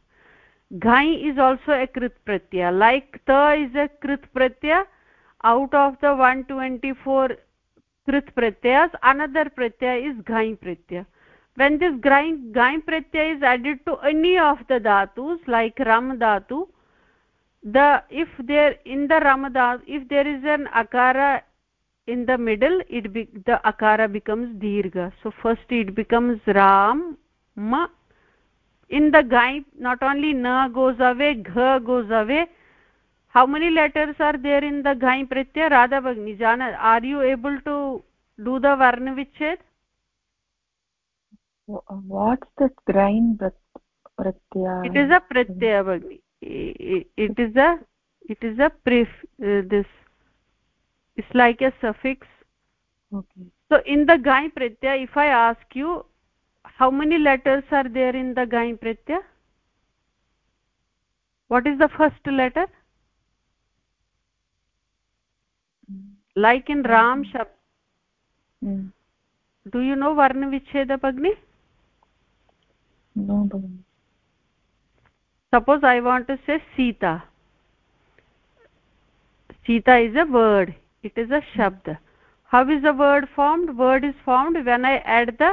Speaker 1: Ghai is also a krit pratyaya. Like ta is a krit pratyaya. Out of the 124 krit pratyayas another pratyaya is ghai pratyaya. When this ghai ghai pratyaya is added to any of the dhatus like ram dhatu the if there in the ramadan if there is an akara in the middle it be, the akara becomes dirgha. So first it becomes ram ma. In the gai not only na goes away gha goes away. How many letters are there in the gai pratyaya radha jana are you able to do the varna viched
Speaker 5: what's the grain pratyaya
Speaker 1: it is a pratyaya bagni it is a it is a pref uh, this it's like a suffix.
Speaker 5: Okay.
Speaker 1: So in the gai pratyaya if i ask you how many letters are there in the gai pratyaya? What is the first letter?
Speaker 5: Mm.
Speaker 1: like in ram shab
Speaker 5: mm.
Speaker 1: do you know varna vicheda pagni?
Speaker 5: No bagni
Speaker 1: suppose i want to say sita. Sita is a word. It is a shabd. How is the word formed? Word is formed when i add the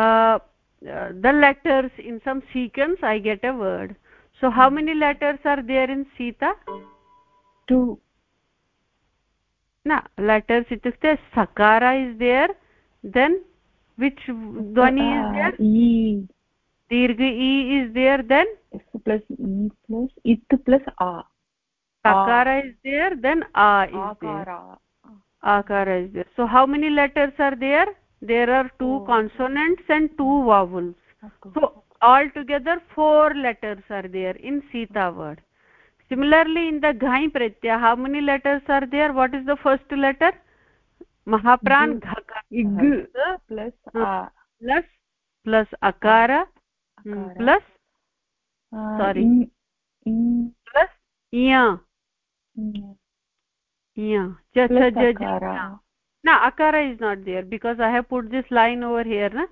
Speaker 1: uh, uh, the letters in some sequence i get a word. So how many letters are there in sita?
Speaker 5: Two.
Speaker 1: Na letters itukte sakara is there. Then which dhvani is there?
Speaker 5: E
Speaker 1: dirgha e is there then?
Speaker 5: S plus e plus it plus a.
Speaker 1: Sakara is there then a is
Speaker 5: akara
Speaker 1: there. Akara. Is there. So how many letters are there? There are two
Speaker 5: oh.
Speaker 1: consonants and two vowels. So all together four letters are there in sita word. Similarly in the ghai pratyaya how many letters are there? What is the first letter? Mahapran ghaka
Speaker 5: ig plus a.
Speaker 1: plus plus akara
Speaker 5: Akara.
Speaker 1: plus? Sorry.
Speaker 5: in, in.
Speaker 1: Plus? Ya
Speaker 5: mm,
Speaker 1: ya cha cha
Speaker 5: plus
Speaker 1: ja
Speaker 5: akara
Speaker 1: ja. no akara is not there because i have put this line over here na?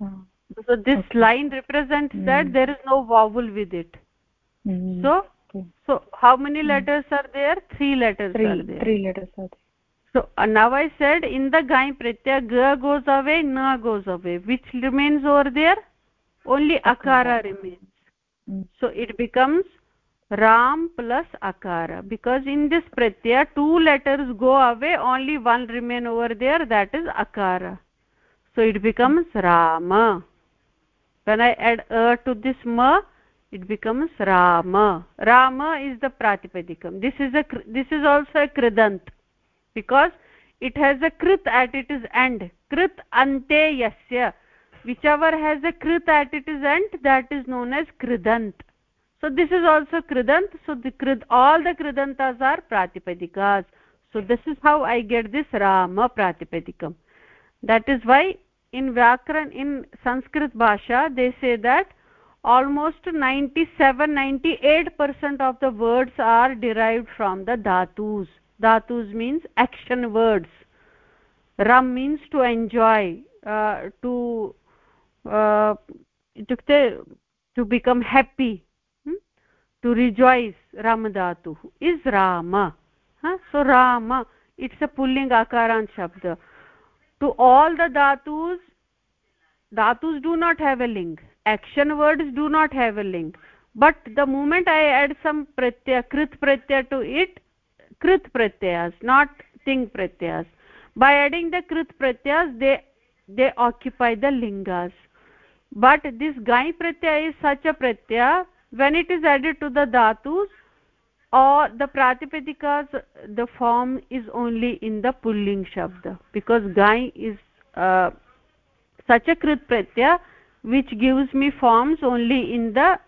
Speaker 5: Uh,
Speaker 1: so this
Speaker 5: Okay.
Speaker 1: line represents that
Speaker 5: Mm.
Speaker 1: there is no vowel with it.
Speaker 5: Mm,
Speaker 1: so
Speaker 5: okay.
Speaker 1: so how many letters are there? Three letters
Speaker 5: three
Speaker 1: are there.
Speaker 5: three letters are there.
Speaker 1: So uh, now i said in the gai pratyaya ga goes away na goes away. Which remains over there only akara remains.
Speaker 5: Mm.
Speaker 1: so it becomes ram plus akara. Because in this pratyaya two letters go away only one remain over there that is akara. So it becomes rama. When i add a to this ma it becomes rama. Rama is the pratipadikam. This is a this is also a kridant. Because it has a krit at its end. Krit ante yasya whichever has a krit at its end that is known as kridant. So this is also kridant. So the krid all the kridantas are pratipadikas so this is how i get this rama pratipadikam. That is why in vyakaran in sanskrit bhasha they say that almost 97 98% of the words are derived from the dhatus. Dhatus means action words. Ram means to enjoy uh, to इत्युक्ते to become happy to rejoice रामधातुः is Ram so Ram it's a pulling आकारान् शब्द टु आल् द धातूस् धातूस् do not have a link action words do not have a link but the moment I add some प्रत्यय कृत् प्रत्यय टु इट् कृत् प्रत्ययस् नाट् थिङ्ग् प्रत्ययस् बै एडिङ्ग् द कृत् प्रत्ययस् दे दे आक्युपै द लिङ्गस् but this gai pratyaya is such a pratyaya when it is added to the dhatus or the pratipadikas the form is only in the pulling shabd because gai is uh, such a krit pratyaya which gives me forms only in the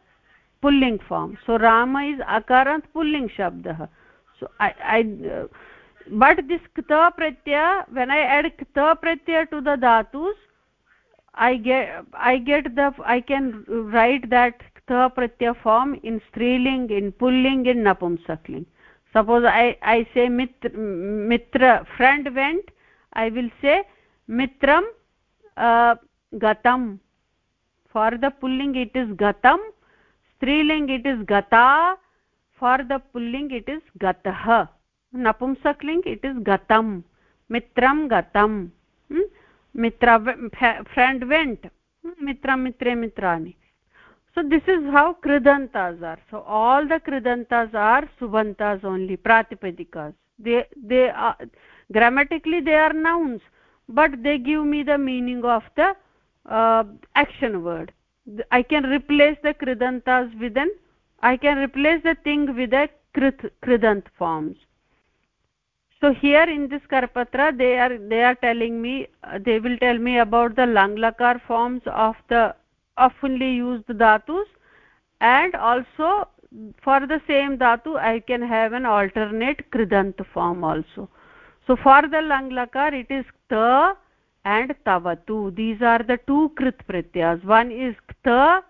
Speaker 1: pulling form so rama is akarant pulling shabdah so i i uh, but this kta pratyaya when i add kta pratyaya to the dhatus i get i get the i can write that kta pratyaya form in striling in pulling in napumsakling suppose i i say mitra, mitra friend went i will say mitram uh, gatam for the pulling it is gatam striling it is gata for the pulling it is gatah napumsakling it is gatam mitram gatam hmm? Mitra friend went. Hmm? mitram mitre mitrani. So this is how kridantas are. So all the kridantas are subantas only pratipadikas they they are grammatically they are nouns but they give me the meaning of the uh, action word. I can replace the kridantas with an i can replace the thing with a krit kridant forms so here in this karpatra they are they are telling me uh, they will tell me about the langlakar forms of the oftenly used dhatus and also for the same dhatu i can have an alternate kridant form also. So for the langlakar it is ta and tavatu. These are the two krit pratyas. One is kta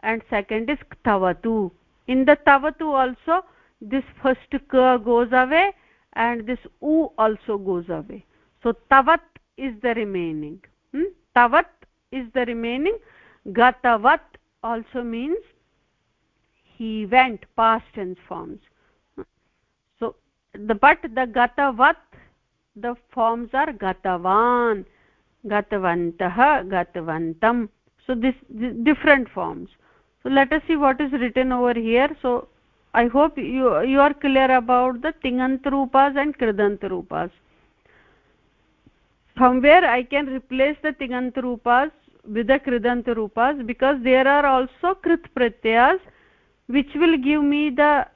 Speaker 1: and second is ktavatu in the tavatu also this first ka goes away and this u also goes away. So tavat is the remaining. Hmm? tavat is the remaining. Gatavat also means he went past tense forms. So the but the gatavat the forms are gatavan gatavantah gatavantam. So this, this different forms. So let us see what is written over here. So i hope you you are clear about the tingant rupas and kridant rupas. Somewhere i can replace the tingant rupas with the kridant rupas because there are also krit pratyas which will give me the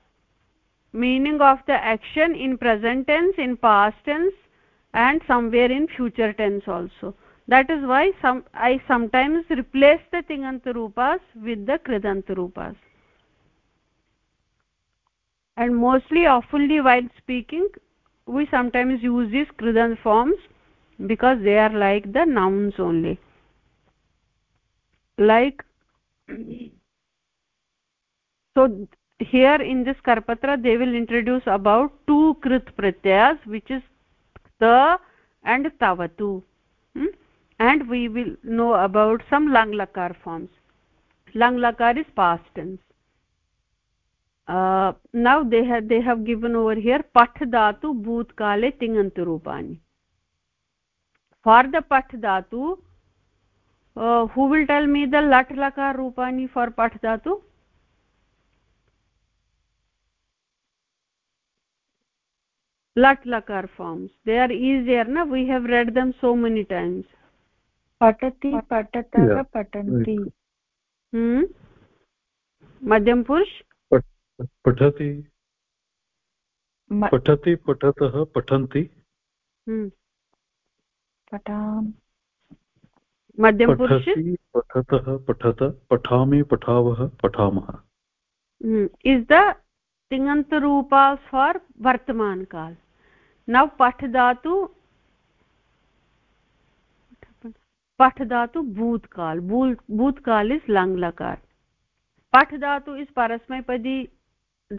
Speaker 1: meaning of the action in present tense in past tense and somewhere in future tense also. That is why some i sometimes replace the tingant rupas with the kridant rupas and mostly oftenly while speaking we sometimes use these kridant forms because they are like the nouns only. Like so here in this karpatra they will introduce about two krit pratyas which is ta and tavatu. Hmm? and we will know about some lang lakar forms. Lang lakar is past tense now they have they have given over here पठ् धातु भूत्काले तिङन्तरूपाणि फार् द पठ धातु who will tell me the लट् लकार रूपाणि फार् पठ दातु लट् लकार फार्म्स् दे आर् ईजियर् न we have read them so many times
Speaker 5: पठति
Speaker 1: पठतः पठन्ति मध्यमपुरुष
Speaker 2: पठति। पठति पठतः पठन्ति।
Speaker 5: पठाम।
Speaker 1: मध्यम
Speaker 2: पठतः पठत पठामि पठावः पठामः।
Speaker 1: इस् द तिङन्त रूपास् फार् वर्तमान काल। नव पठ धातु पठ धातु भूतकाल भूतकाल इस् लङ् लकार पठ धातु इस् परस्मैपदी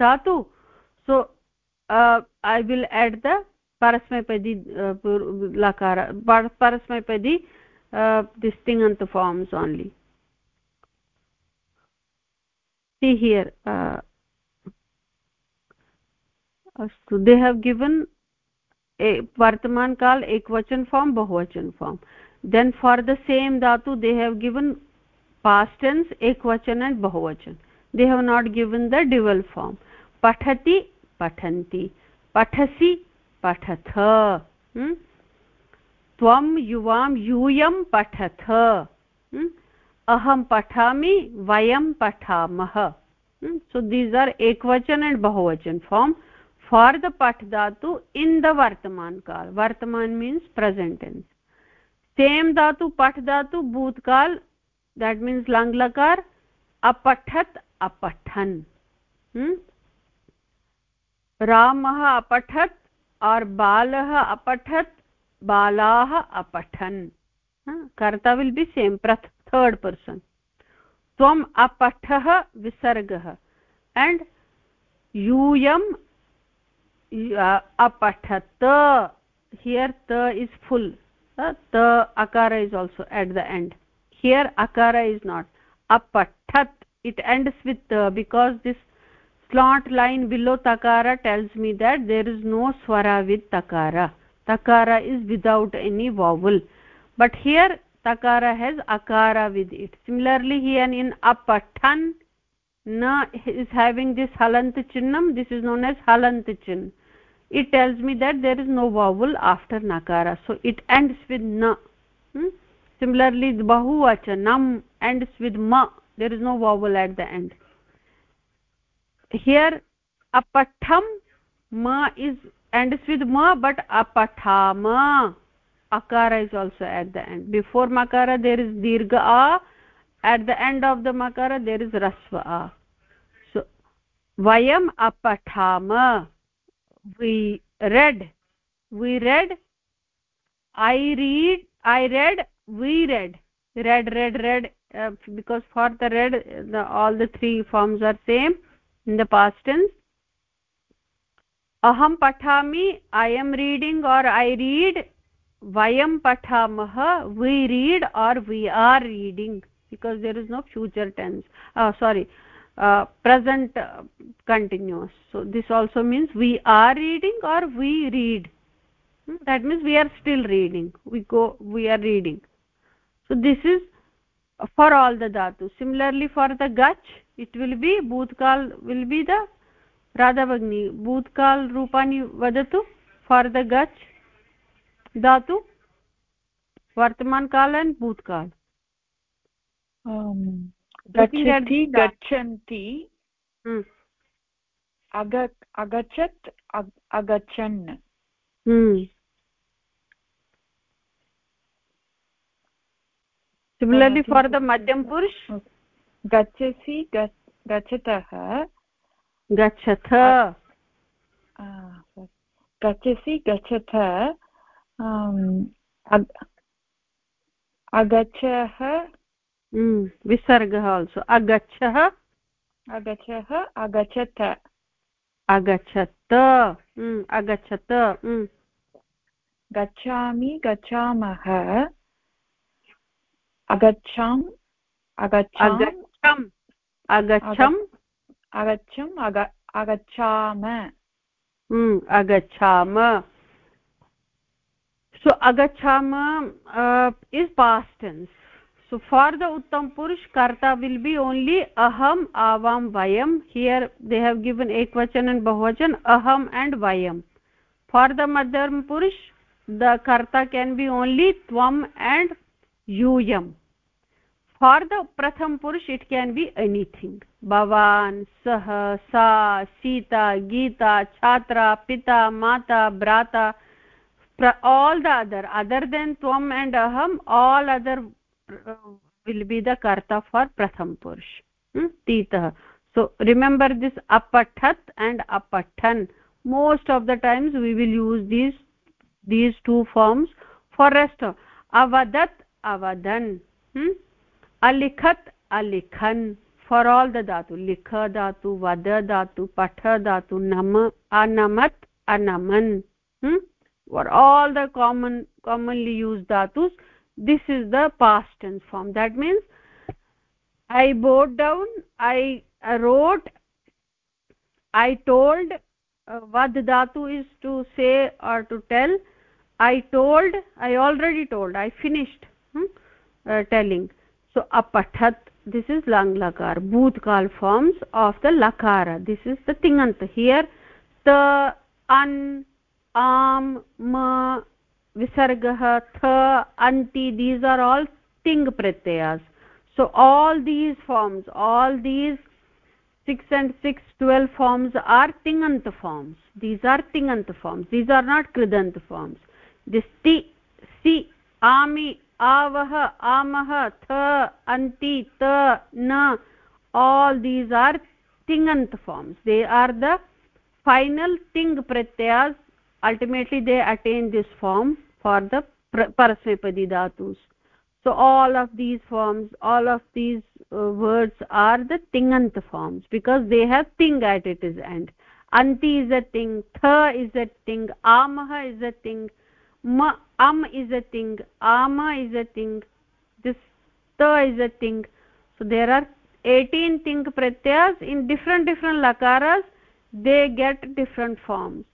Speaker 1: dhatu so uh, i will add the parasmaipadi uh, lakara parasmaipadi uh, the forms only see here uh, so they have given a vartaman kal ekvachan form bahuvachan form then for the same dhatu they have given past tense ekvachan and bahuvachan they have not given the dual form pathati pathanti pathasi pathath hmm? त्वं युवां यूयं पठथ अहं पठामि वयं पठामः so these are ekvachan and bahuvachan form for the pat dhatu in the vartaman kal vartaman means present tense same dhatu pat dhatu bhut kal that means lang lakar apathat अपठन्। रामः अपठत् और बालः अपठत्, बालाः अपठन्। कर्ता विल् बि सेम् प्रथ थर्ड् पर्सन् त्वम् अपठः विसर्गः। एण्ड् यूयम् अपठत्। हियर् त इस् फुल् त akara is also at the end here akara is not apathat it ends with uh, because this slant line below takara tells me that there is no swara with takara. Takara is without any vowel. But here takara has akara with it. Similarly here in apathan na is having this halant chinnam. This is known as halant chin. It tells me that there is no vowel after nakara. So it ends with na. Hmm? similarly bahuvachanam ends with ma there is no vowel at the end. Here apatham ma is ends with ma but apathama akara is also at the end. Before makara there is dirgha a. At the end of the makara there is rasva a. So vayam apathama. We read we read i read i read we read. Read read read uh, because for the red the, all the three forms are same in the past tense. Aham pathami i am reading or i read. Vayam pathamah we read or we are reading. Because there is no future tense. Uh, sorry uh, present uh, continuous. So this also means we are reading or we read. Hmm? that means we are still reading. We go we are reading. So this is for all the dhatu. Similarly for the gach it will be bhutkal will be the radha bagni bhutkal rupani vadatu for the gach dhatu vartaman kal and bhutkal
Speaker 5: um gachati gachanti aga agachat agachan.
Speaker 1: Hmm similarly for the madhyam purush
Speaker 5: gachasi gachatah
Speaker 1: gachatha
Speaker 5: gachasi gachatha agachah
Speaker 1: विसर्गः आल्सो अगच्छः
Speaker 5: अगच्छः अगच्छत
Speaker 1: अगच्छत अगच्छत
Speaker 5: गच्छामि गच्छामः अगच्छाम्
Speaker 1: अगच्छम् अगच्छम्
Speaker 5: अगच्छम् अगच्छाम
Speaker 1: अगच्छाम so agachama uh, is past tense so for the uttam purush karta will be only aham avam vayam here they have given ekvachan and bahuvachan aham and vayam for the madhyam purush the karta can be only tvam and yuyam for the pratham purush it can be anything bhavan sah sa sita geeta chhatra pita mata brata all the other other than tvam and aham all other uh, will be the karta for pratham purush hmm? titah so remember this apathat and apathan most of the times we will use these these two forms for rest of avadat hmm? alikhan for all the dhatu likha dhatu vada dhatu patha dhatu nam anamat anaman hmm? for all the common commonly used dhatus this is the past tense form that means i bowed down i wrote i told uh, vad dhatu is to say or to tell i told i already told i finished hmm? uh, telling. So apathat this is lang lakar bhutkal forms of the lakara this is the tingant here the an am ma visargah tha anti these are all ting pratyayas. So all these forms all these 6 and 6 12 forms are tingant forms. These are tingant forms. These are not kridant forms. This ti si ami avah amah tha anti ta na all these are tingant forms. They are the final ting pratyayas ultimately they attain this form for the parasmepadi dhatus. So all of these forms all of these uh, words are the tingant forms because they have ting at its end. Anti is a ting tha is a ting amah is a ting ma am is a thing ama is a thing this ta is a thing. So there are 18 ting pratyas in different different lakaras they get different forms.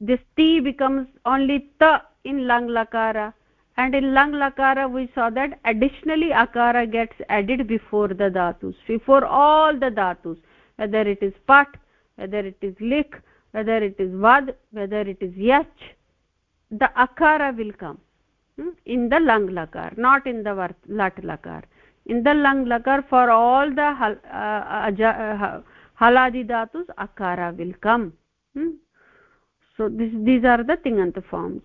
Speaker 1: This t becomes only ta in lang lakara. And in lang lakara we saw that additionally akara gets added before the dhatus before all the dhatus. Whether it is pat whether it is lik whether it is vad whether it is yach the akara will come hmm? in the lang lakar not in the lat lakar in the lang lakar for all the hal, uh, aja, uh, haladi dhatus akara will come hmm? so this these are the tingant forms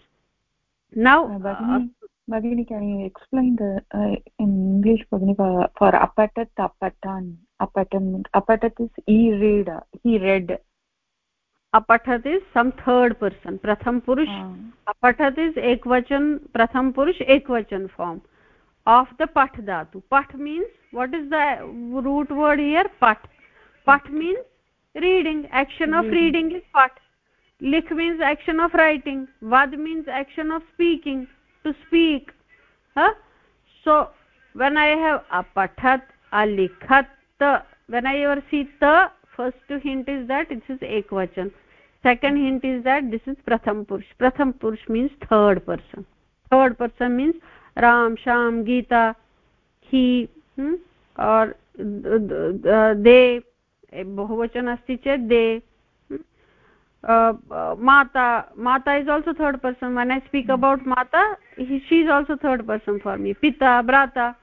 Speaker 1: now
Speaker 5: uh, Bagini, uh, can you explain the uh, in english Bagini, for, for apatat apatan apatan apatat is he read he read
Speaker 1: अपठत् इस् सम थर्ड पर्सन प्रथम पुरुष हाँ। अपठत् इस् एकवचन प्रथम पुरुष एकवचन फॉर्म ऑफ़ द पठ धातु। पठ means what is the root word here पठ। पठ् means reading action of reading is पठ्। लिख् मीन्स् एक्षन् आफ् रैटिङ्ग् वद् means action of speaking to speak so when I have अपठत् अलिखत् वेन् ऐ यर् सी त first hint is that it is ekvachan second hint is that this is pratham purush pratham purush means third person third person means ram sham geeta he hmm? or they बहुवचन अस्ति चेत् दे mata mata is also third person when i speak about mata he, she is also third person for me pita brata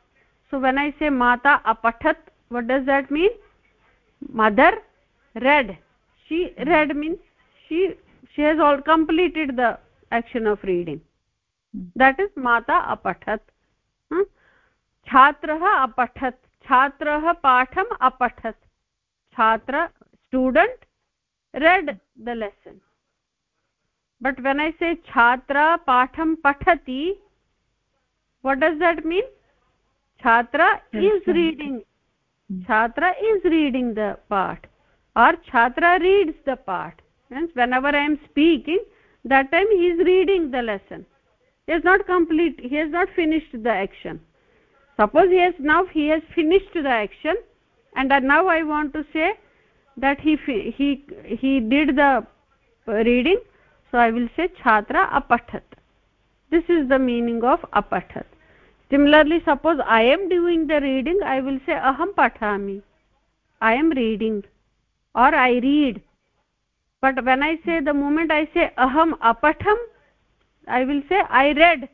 Speaker 1: so when i say mata apathat what does that mean mother read she read means she she has all completed the action of reading that is mata apathat छात्रः अपठत् छात्रः पाठम् अपठत् छात्र student read the lesson but when i say chhatra patham pathati what does that mean chhatra is reading chhatra is reading the part or chhatra reads the part. Means whenever i am speaking that time he is reading the lesson. He has not complete he has not finished the action. Suppose he has now he has finished the action and now i want to say that he he he did the reading so i will say chhatra apathat. This is the meaning of apathat. Similarly suppose i am doing the reading i will say aham pathami. I am reading or i read. But when i say the moment i say aham apatham i will say i read.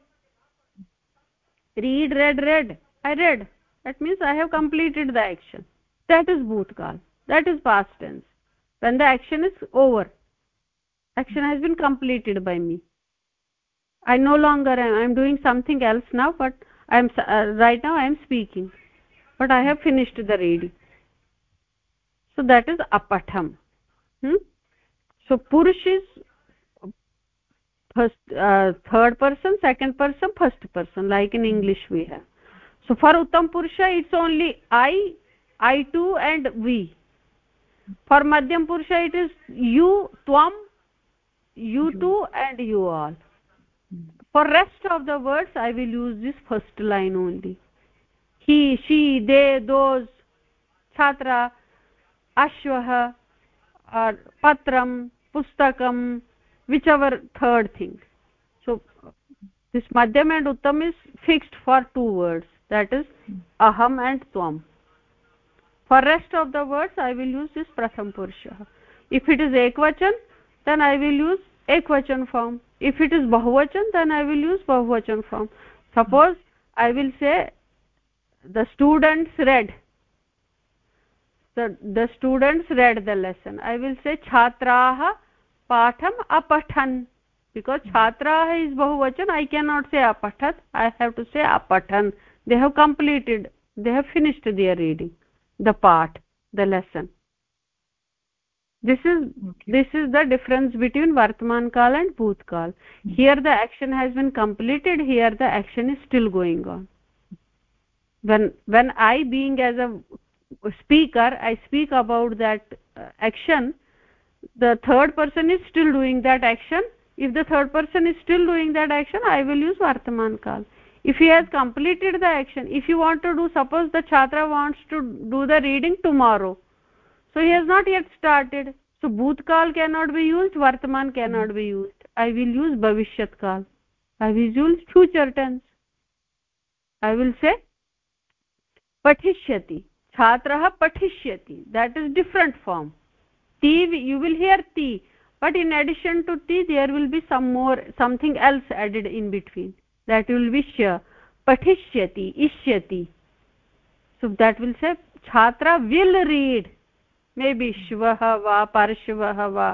Speaker 1: Read read read. I read. That means i have completed the action. That is bhutkal that is past tense. When the action is over action has been completed by me. I no longer am i am doing something else now but i am uh, right now i am speaking. But i have finished the reading so that is apatham hmm? so purush is first uh, third person second person first person like in english we have so for uttam purusha it's only i i too and we for madhyam purusha it is you tvam you too and you all for rest of the words i will use this first line only he she they those chhatra अश्वः पत्रं, पुस्तकं which our third thing so this मध्यम् and उत्तम् is fixed for two words that is अहम् एण्ड् त्वम् for rest of the words I will use this प्रथम पुरुषः इफ् इट् इस् एकवचन् देन् ऐ विल् यूस् एकवचन फार्म् इफ् इट् इस् बहुवचन् देन् ऐ विल् यूस् बहुवचन form suppose I will say the students read the students read the lesson i will say chhatraah patham apathan because chhatraah is bahuvachan i cannot say apathat i have to say apathan they have completed they have finished their reading the part the lesson this is okay. this is the difference between vartman kal and bhut kal mm -hmm. here the action has been completed here the action is still going on when when i being as a speaker i speak about that uh, action. The third person is still doing that action. If the third person is still doing that action i will use vartaman kal if he has completed the action if you want to do suppose the chhatra wants to do the reading tomorrow so he has not yet started. So bhutkal cannot be used vartaman cannot be used. I will use bhavishyat kal i will use future tense i will say patishyati छात्रः पठिष्यति। देट् इस् डिफ्रेण्ट् फार्म् ति यु विल् हियर् ति बट् इन् एडिशन् टु ति there will be some more something else added in between that will विश्य पठिष्यति इष्यति सो देट् विल् से छात्रा विल् रीड् मे बि श्वः वा पार्श्वः वा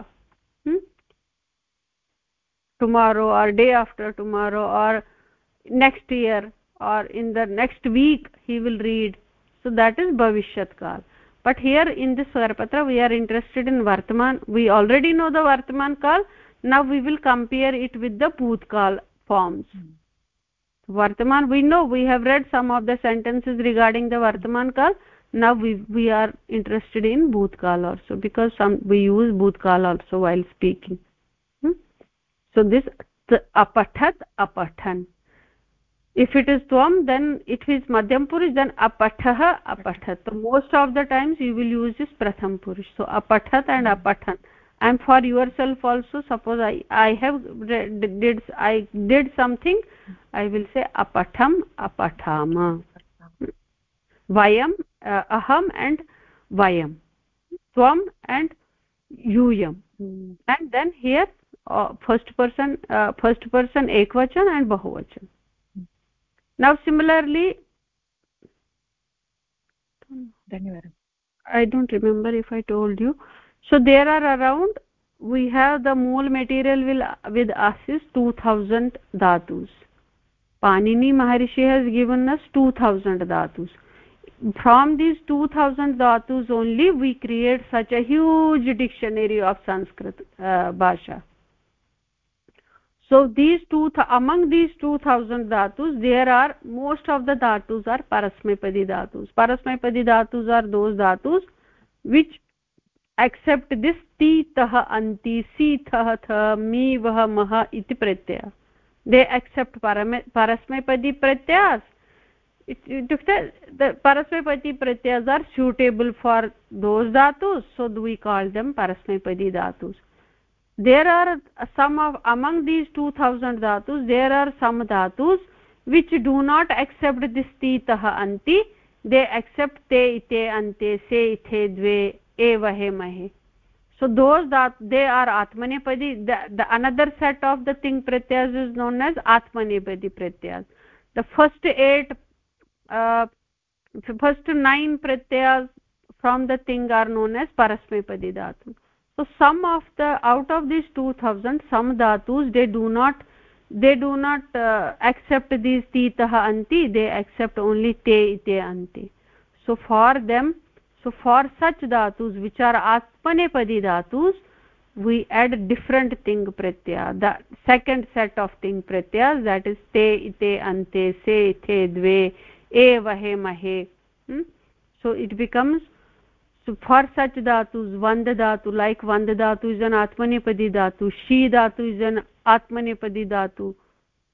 Speaker 1: tomorrow or day after tomorrow or next year or in the next week he will read so that is bhavishyat kal but here in this swarapatra we are interested in vartaman we already know the vartaman kal now we will compare it with the bhutkal forms. Vartaman we know we have read some of the sentences regarding the vartaman kal now we we are interested in bhutkal also because some we use bhutkal also while speaking. Hmm? so this apathat apathan if it is tvam then it is madhyam purush then apatah apathat so most of the times you will use this pratham purush. So apathat and apathan and for yourself also suppose i i have did i did something i will say apatham apathama vayam uh, aham and vayam. Tvam and yuyam. Mm. and then here uh, first person uh, first person ekvachan and bahuvachan. Now similarly i don't remember if i told you. So there are around we have the mool material will with us is 2000 dhatus. Panini maharishi has given us 2000 dhatus. From these 2000 dhatus only we create such a huge dictionary of sanskrit uh, bhasha so these two among these 2000 dhatus there are most of the dhatus are parasmepadi dhatus parasmepadi dhatus are those dhatus which accept this ti tah anti si thah th mi vah mah iti pratyaya they accept parasmepadi pratyas इत्युक्ते परस्मैपदी प्रत्ययस् are suitable for those धातुस् so we call them parasmaipadi dhatus there are some of among these 2000 dhatus there are some dhatus which do not accept this titah anti they accept te ite ante se ithe dve eva he mahe so those that they are atmanepadi the, the another set of the thing pratyas is known as atmanepadi pratyas the first eight uh, first nine pratyas from the thing are known as parasmepadi dhatu so some of the out of these 2000 some dhatus they do not they do not uh, accept these titah anti they accept only te ite anti so for them so for such dhatus which are atmanepadi dhatus we add different thing pratyaya the second set of thing pratyas that is te ite ante se the dve evahe mahe hmm? so it becomes so for such dhatus vand dhatu like vand dhatu is an atmanepadi dhatu shi dhatu is an atmanepadi dhatu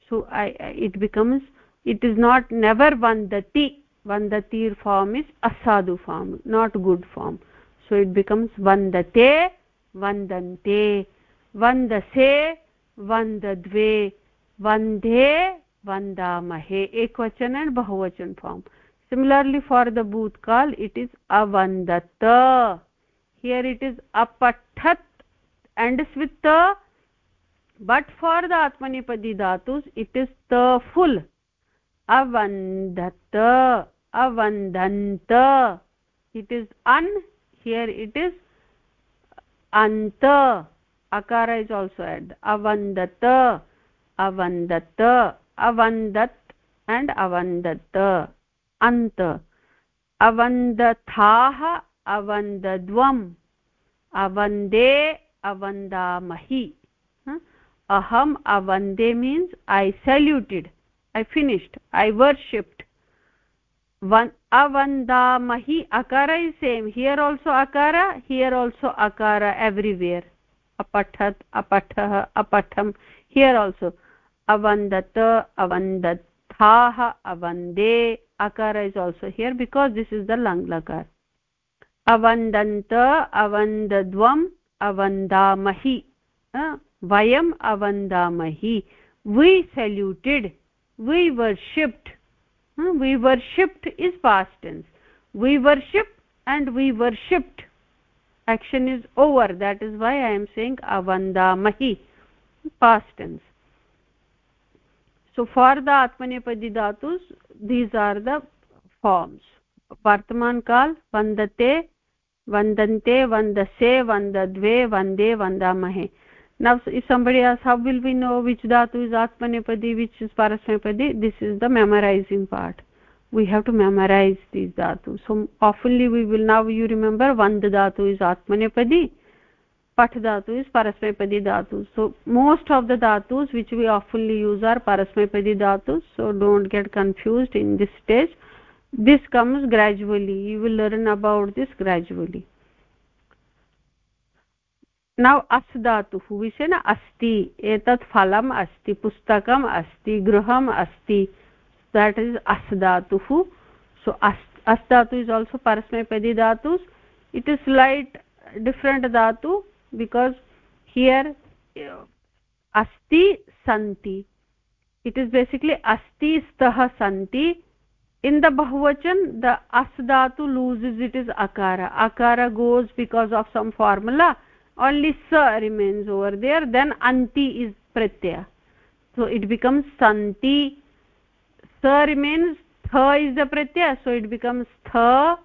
Speaker 1: so I, it becomes it is not never vandati vandati form is asadu form not good form so it becomes vandate vandante vandase vandadve vande vandamahe ekvachan and bahuvachan form similarly for the bhutkal it is avandata here it is apathat and with the but for the atmanipadi dhatus it is the full. Avandata avandanta it is an. Here it is anta akara is also added avandata avandata avandat and avandata अन्त। अवन्दथाः अवन्दद्वम् अवन्दे अवन्दामहि। अहम् अवन्दे means I saluted I finished I worshipped one अवन्दामहि, अकार इस् सेम् हियर् आल्सो अकार हियर् आल्सो अकार एव्रिवेर् अपठत्, अपठः, अपठम् हियर् आल्सो अवन्दत, अवन्दथाः, अवन्दे akara is also here because this is the lang lakar avandanta avandadvam avandamahi. Ah, vayam avandamahi. We saluted we worshipped. Ah, we worshipped is past tense. We worship and we worshipped. Action is over. That is why i am saying avandamahi. Past tense so for the atmanepadi dhatus these are the forms. Vartaman kal vandate vandante vandase vandadve vande vandamahe. Now if somebody asks how will we know which dhatu is atmanepadi which is parasmepadi this is the memorizing part. We have to memorize these dhatu so oftenly we will now you remember vand dhatu is atmanepadi पठ धातु इज़ परस्मैपदी धातु so most of the धातुज which we awfully use are परस्मैपदी धातु so don't get confuse in this stage this comes gradually you will learn about this gradually now अस् धातु विषय न अस्ति एतत् फलम् अस्ति पुस्तकम् अस्ति गृहम् अस्ति देट् इस् अस् धातु सो अस् अस् धातु इस् आल्सो परस्मैपदी धातु इट् इस् लैट् डिफ्रेण्ट् धातु because here asti santi. It is basically asti stah santi. In the bahuvachan the as dhatu loses it is akara. Akara goes because of some formula. Only sa remains over there. Then anti is pratyaya. So it becomes santi. Sa remains tha is the pratyaya. So it becomes tha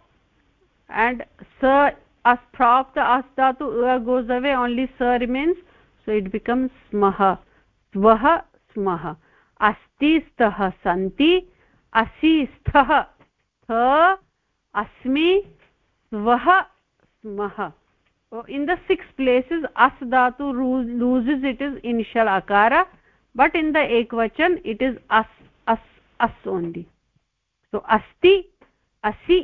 Speaker 1: and sa as from the as dhatu a goes away only sa remains so it becomes smah svah smah asti stah santi असि स्थः स्थ अस्मि स्वः स्मः in the six places as dhatu loses it is initial akara but in the ekvachan it is as as as only so asti asi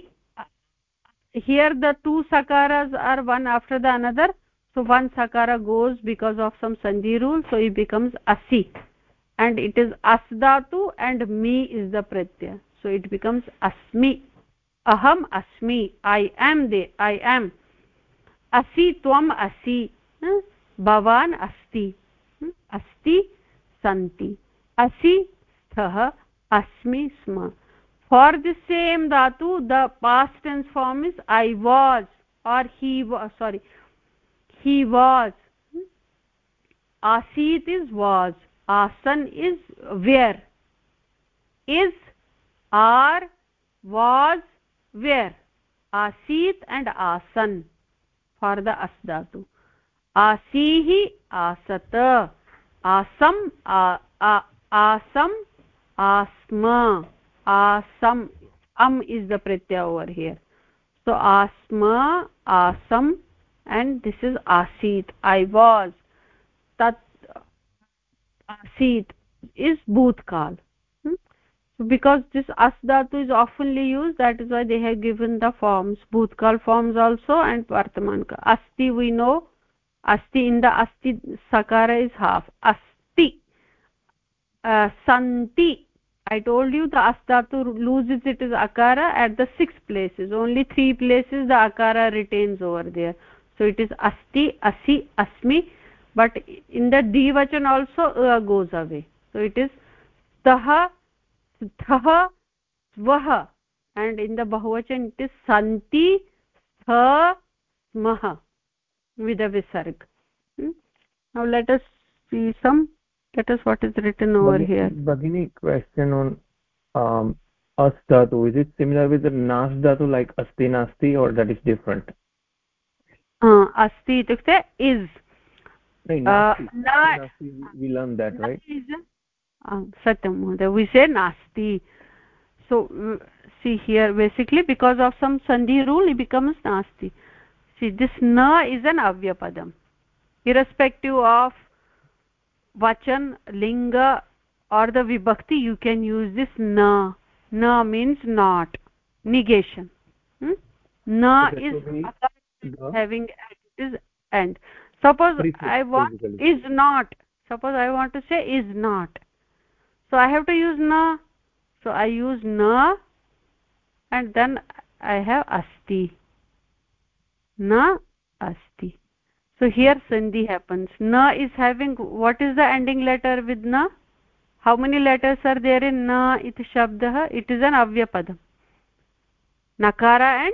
Speaker 1: here the two sakaras are one after the another so one sakara goes because of some sandhi rule so it becomes asi and it is asdatu and mi is the pratyaya so it becomes asmi aham asmi i am the i am asi tvam asi bhavan asti asti santi asi sthah asmi sma for the same dhatu the past tense form is i was or he was sorry he was asit is was asan is where is are was where asit and asan for the asdatu asihi asat asam asam asma asam am is the pratyaya over here. So asma asam and this is asit i was. tat asit is bhutkal hmm? so because this as dhatu is oftenly used that is why they have given the forms bhutkal forms also and vartaman asti we know asti in the asti sakara is half. asti uh, santi i told you the asdhatu loses it is akara at the six places. Only three places the akara retains over there. So it is asti asi asmi but in the dvachan also uh, goes away. So it is tah sthah svah and in the bahuvachan it is santi stha smah with a visarg. Hmm? now let us see some let us what is written over
Speaker 6: Bagini,
Speaker 1: here?
Speaker 6: Bagini question on um as dhatu. Is it similar with the nas dhatu like asti nasti or that is different?
Speaker 1: Uh, asti itukte is.
Speaker 6: We learn that right?
Speaker 1: satyam. Mohoday we say nasti. So see here basically because of some sandhi rule it becomes nasti. See this na is an avyapadam irrespective of vachan linga or the vibhakti you can use this na na means not negation hmm? na is having it is and suppose i want basically. is not suppose i want to say is not so i have to use na so i use na and then i have asti na asti so here sandhi happens. Na is having what is the ending letter with na? How many letters are there in na? It shabdah it is an avyapadam nakara and?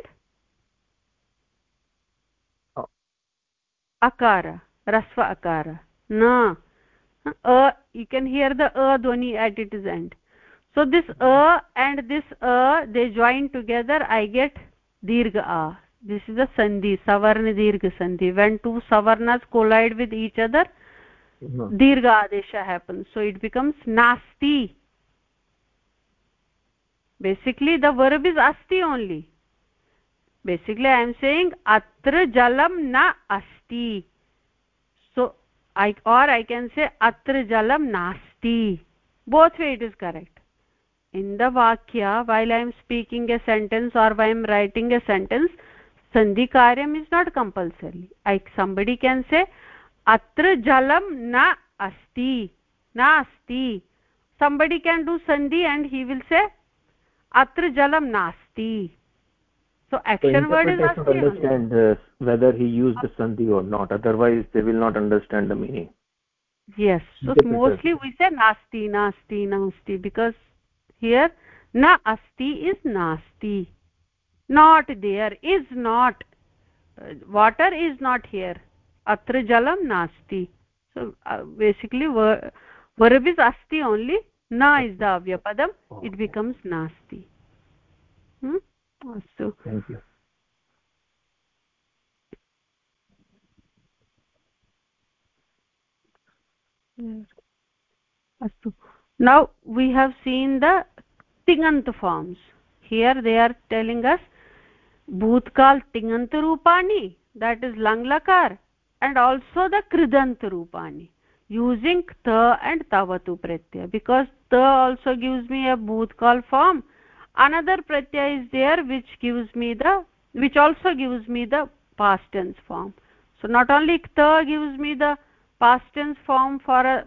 Speaker 1: Akara rasva akara. Na. Uh, you can hear the uh dhwani at its end. So this uh and this uh they join together i get dirgha a this is a sandhi savarna dirgha sandhi when two savarnas collide with each other dirgha adesha happens so it becomes nasti basically the verb is asti only basically i am saying atra jalam na asti so i or i can say atra jalam nasti both way it is correct in the vakya while i am speaking a sentence or while i am writing a sentence sandhi karyam is not compulsory i somebody can say atra jalam na asti na asti somebody can do sandhi and he will say atra jalam nasti so action so word is asti
Speaker 6: understand uh, whether he used the sandhi or not otherwise they will not understand the meaning
Speaker 1: yes so mostly we say nasti nasti nasti because here na asti is nasti not there is not uh, water is not here. Atra jalam nasti. So uh, basically verb is asti only na is the avyapadam it becomes nasti. Hmm? Astu
Speaker 6: thank you.
Speaker 1: Astu. Now we have seen the tingant forms. Here they are telling us bhutkal tingant rupani that is lang lakar and also the kridant rupani using ta and tavatu pratyaya because ta also gives me a bhutkal form. Another pratyaya is there which gives me the which also gives me the past tense form. So not only ta gives me the past tense form for a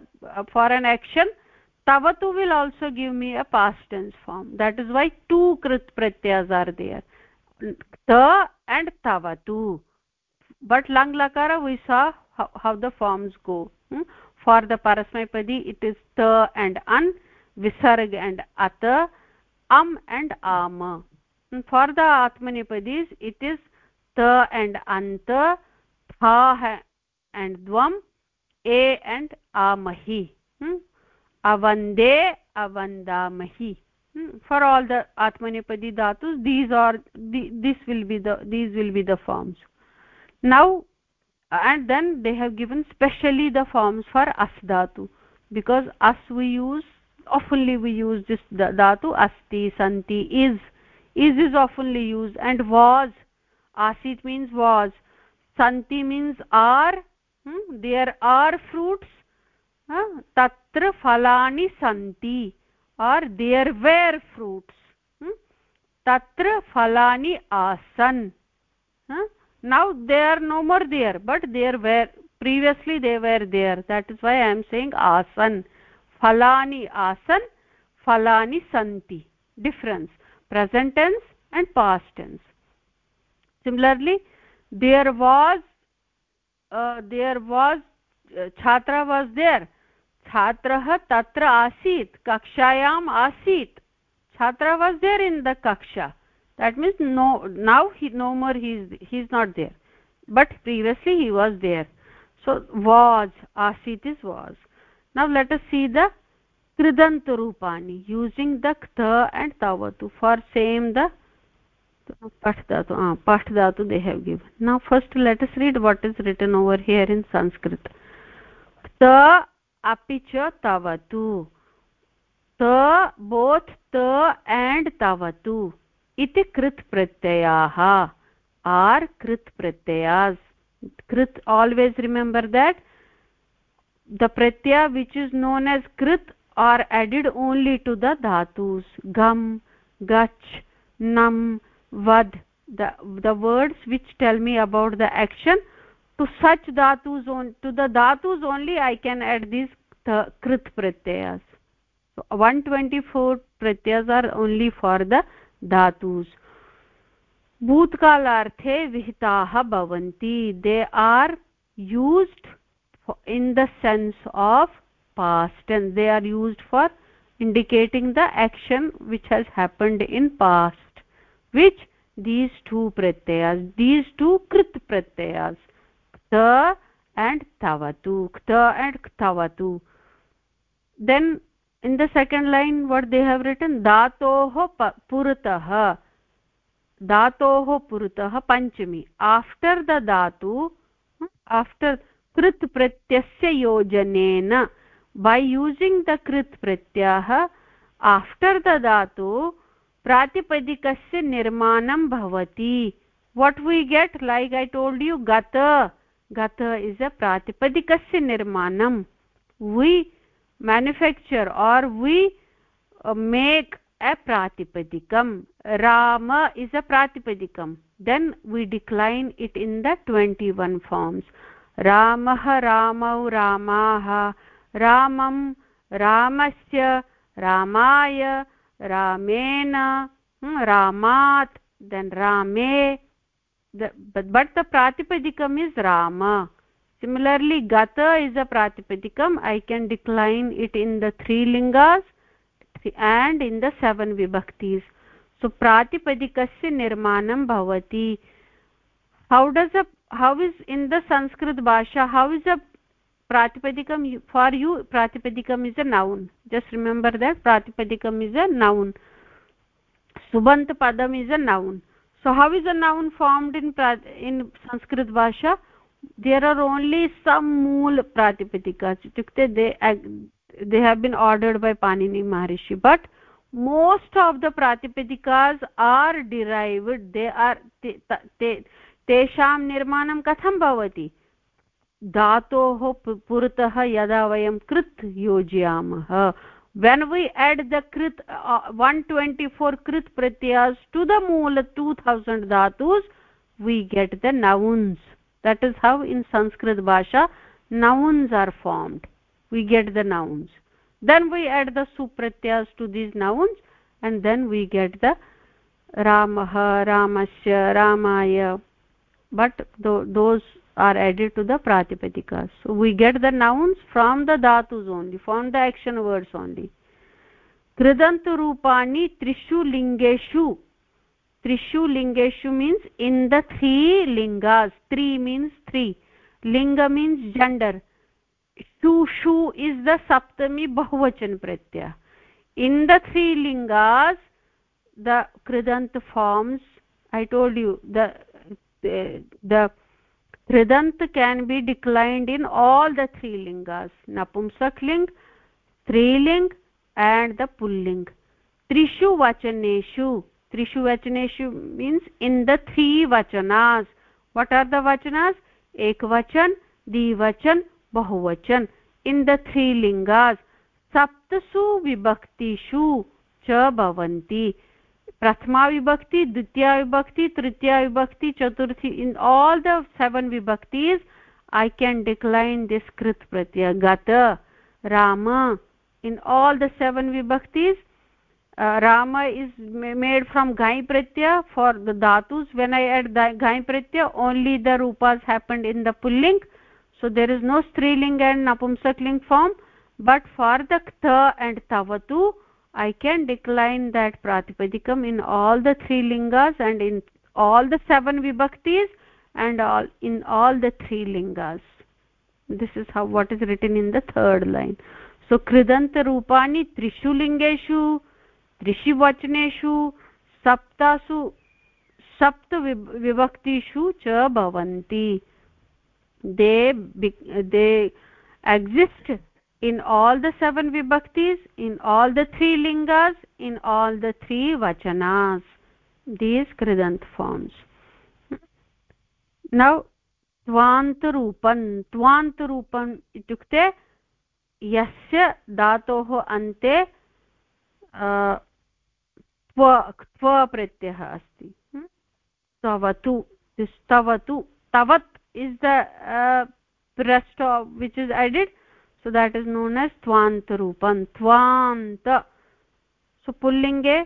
Speaker 1: for an action tavatu will also give me a past tense form. That is why two krit pratyas are there we saw how, how the forms go hmm? for the parasmapadi it is ta and an visarg and at am and am hmm, for the atmanepadis it is ta and ant tha and dvam a and amahi hmm? avande avandamahi hmm? For all the atmanepadi dhatus these are the, this will be the these will be the forms now and then they have given specially the forms for as dhatu because as we use oftenly we use this dhatu asti santi is is is oftenly used and was asit means was santi means are hmm? there are fruits huh? tatra phalani santi are there were fruits तत्र फलानि आसन् now they are no more there but there were previously they were there that is why I am saying आसन् फलानि आसन् फलानि सन्ति difference present tense and past tense similarly there was uh, there was uh, chhatra was there छात्रः तत्र आसीत्, कक्षायाम् आसीत्। छात्र वास् देर् इन् द कक्षा। That means no now he no more he is not there but previously he was there so was आसीत् is was now let us see the कृदन्तरूपाणि using the ख एण्ड् तवतु फार् सेम् द पठ दातु पठ दातु they have give now first let us read what is written over here in Sanskrit अपि च तवतु। त, बोथ, त एंड तवतु। इति कृत्प्रत्ययाः आर् कृत्प्रत्ययास् कृत् ऑलवेज रिमेम्बर् देट् द प्रत्यय विच् इज़ नोन एज कृत् are added only to the धातूस्। गम्, गच्छ, नम् वध् the words which tell me about the action to such dhatus on to the dhatus only i can add these the krit pratyayas so 124 pratyayas are only for the धातुस् भूतकालार्थे विहिताः भवन्ति they are used in the sense of past and they are used for indicating the action which has happened in past which these two pratyayas these two krit pratyayas kta and tavatu kta and ktavatu then in the second line what they have written dhatoh puratah dhatoh puratah panchami after the dhatu after krit pratyasya yojanena by using the krit pratyah after the dhatu pratipadikasya nirmanam bhavati what we get like i told you gata gata is a pratipadikasya nirmanam we manufacture or we uh, make a pratipadikam rama is a pratipadikam then we decline it in the 21 forms ramah ramau ramaah ramam ramasya ramaya ramena hmm, ramat then rame the, but, but the pratipadikam is rama similarly gata is a pratipadikam i can decline it in the three lingas and in the seven vibhaktis so pratipadikasya nirmanam bhavati how does a how is in the sanskrit bhasha how is a pratipadikam for you pratipadikam is a noun just remember that pratipadikam is a noun subant padam is a noun so how is a noun formed in in sanskrit bhasha there are only some mool pratipadika's itukte they they have been ordered by panini maharishi but most of the pratipadika's are derived they are तेषां निर्माणं कथं भवति धातोः पुरतः यदा वयं कृत् योजयामः when we add the krit uh, 124 krit pratyas to the mool 2000 dhatus we get the nouns. That is how in sanskrit bhasha nouns are formed. We get the nouns. Then we add the supratyas to these nouns and then we get the ramah ramasya ramaya. But th those are added to the pratipadika so we get the nouns from the dhatus only from the action words only kridant rupani trishu lingeshu trishu lingeshu means in the three lingas three means three linga means gender shu shu is the saptami bahuvachan pratyaya in the three lingas the kridant forms i told you the the, the kridant can be declined in all the three lingas napumsak ling striling and the pulling trishu vachaneshu. Trishu vachaneshu means in the three vachanas. What are the vachanas? Ekvachan dvachan bahuvachan. In the three lingas saptasu vibhaktishu cha bhavanti प्रथमा विभक्ति, द्वितीय विभक्ति, तृतीय विभक्ति, चतुर्थी, इन ऑल द सेवन विभक्तीस् आई कैन डिक्लाइन दिस कृत प्रत्यय। गत, राम, इन ऑल द सेवन विभक्तीस् राम इज़ मेड फ्रॉम घै प्रत्यय फॉर द धातुस् वेन् ऐ एड् घै प्रत्यय ओनली द रूपास् हेपण्ड् इन द पुलिंग सो देर इज़ नो स्त्रीलिङ्ग् एंड नपुंसक लिङ्ग् फार्म् बट् फार् द थ एण्ड् तव टु i can decline that pratipadikam in all the three lingas and in all the seven vibhaktis and all in all the three lingas this is how what is written in the third line so kridant rupani trishu lingeshu त्रिषिवचनेषु सप्तासु सप्त विभक्तिषु च भवन्ति they they exist in all the seven vibhaktis in all the three lingas in all the three vachanas these kridant forms now त्वान्तरूपं त्वान्तरूपम् इत्युक्ते यस्य धातोः अन्ते त्व त्व प्रत्ययः अस्ति स्तवतु स्तवतु तवत् is the rest of which is added so that is known as tvant so pullinge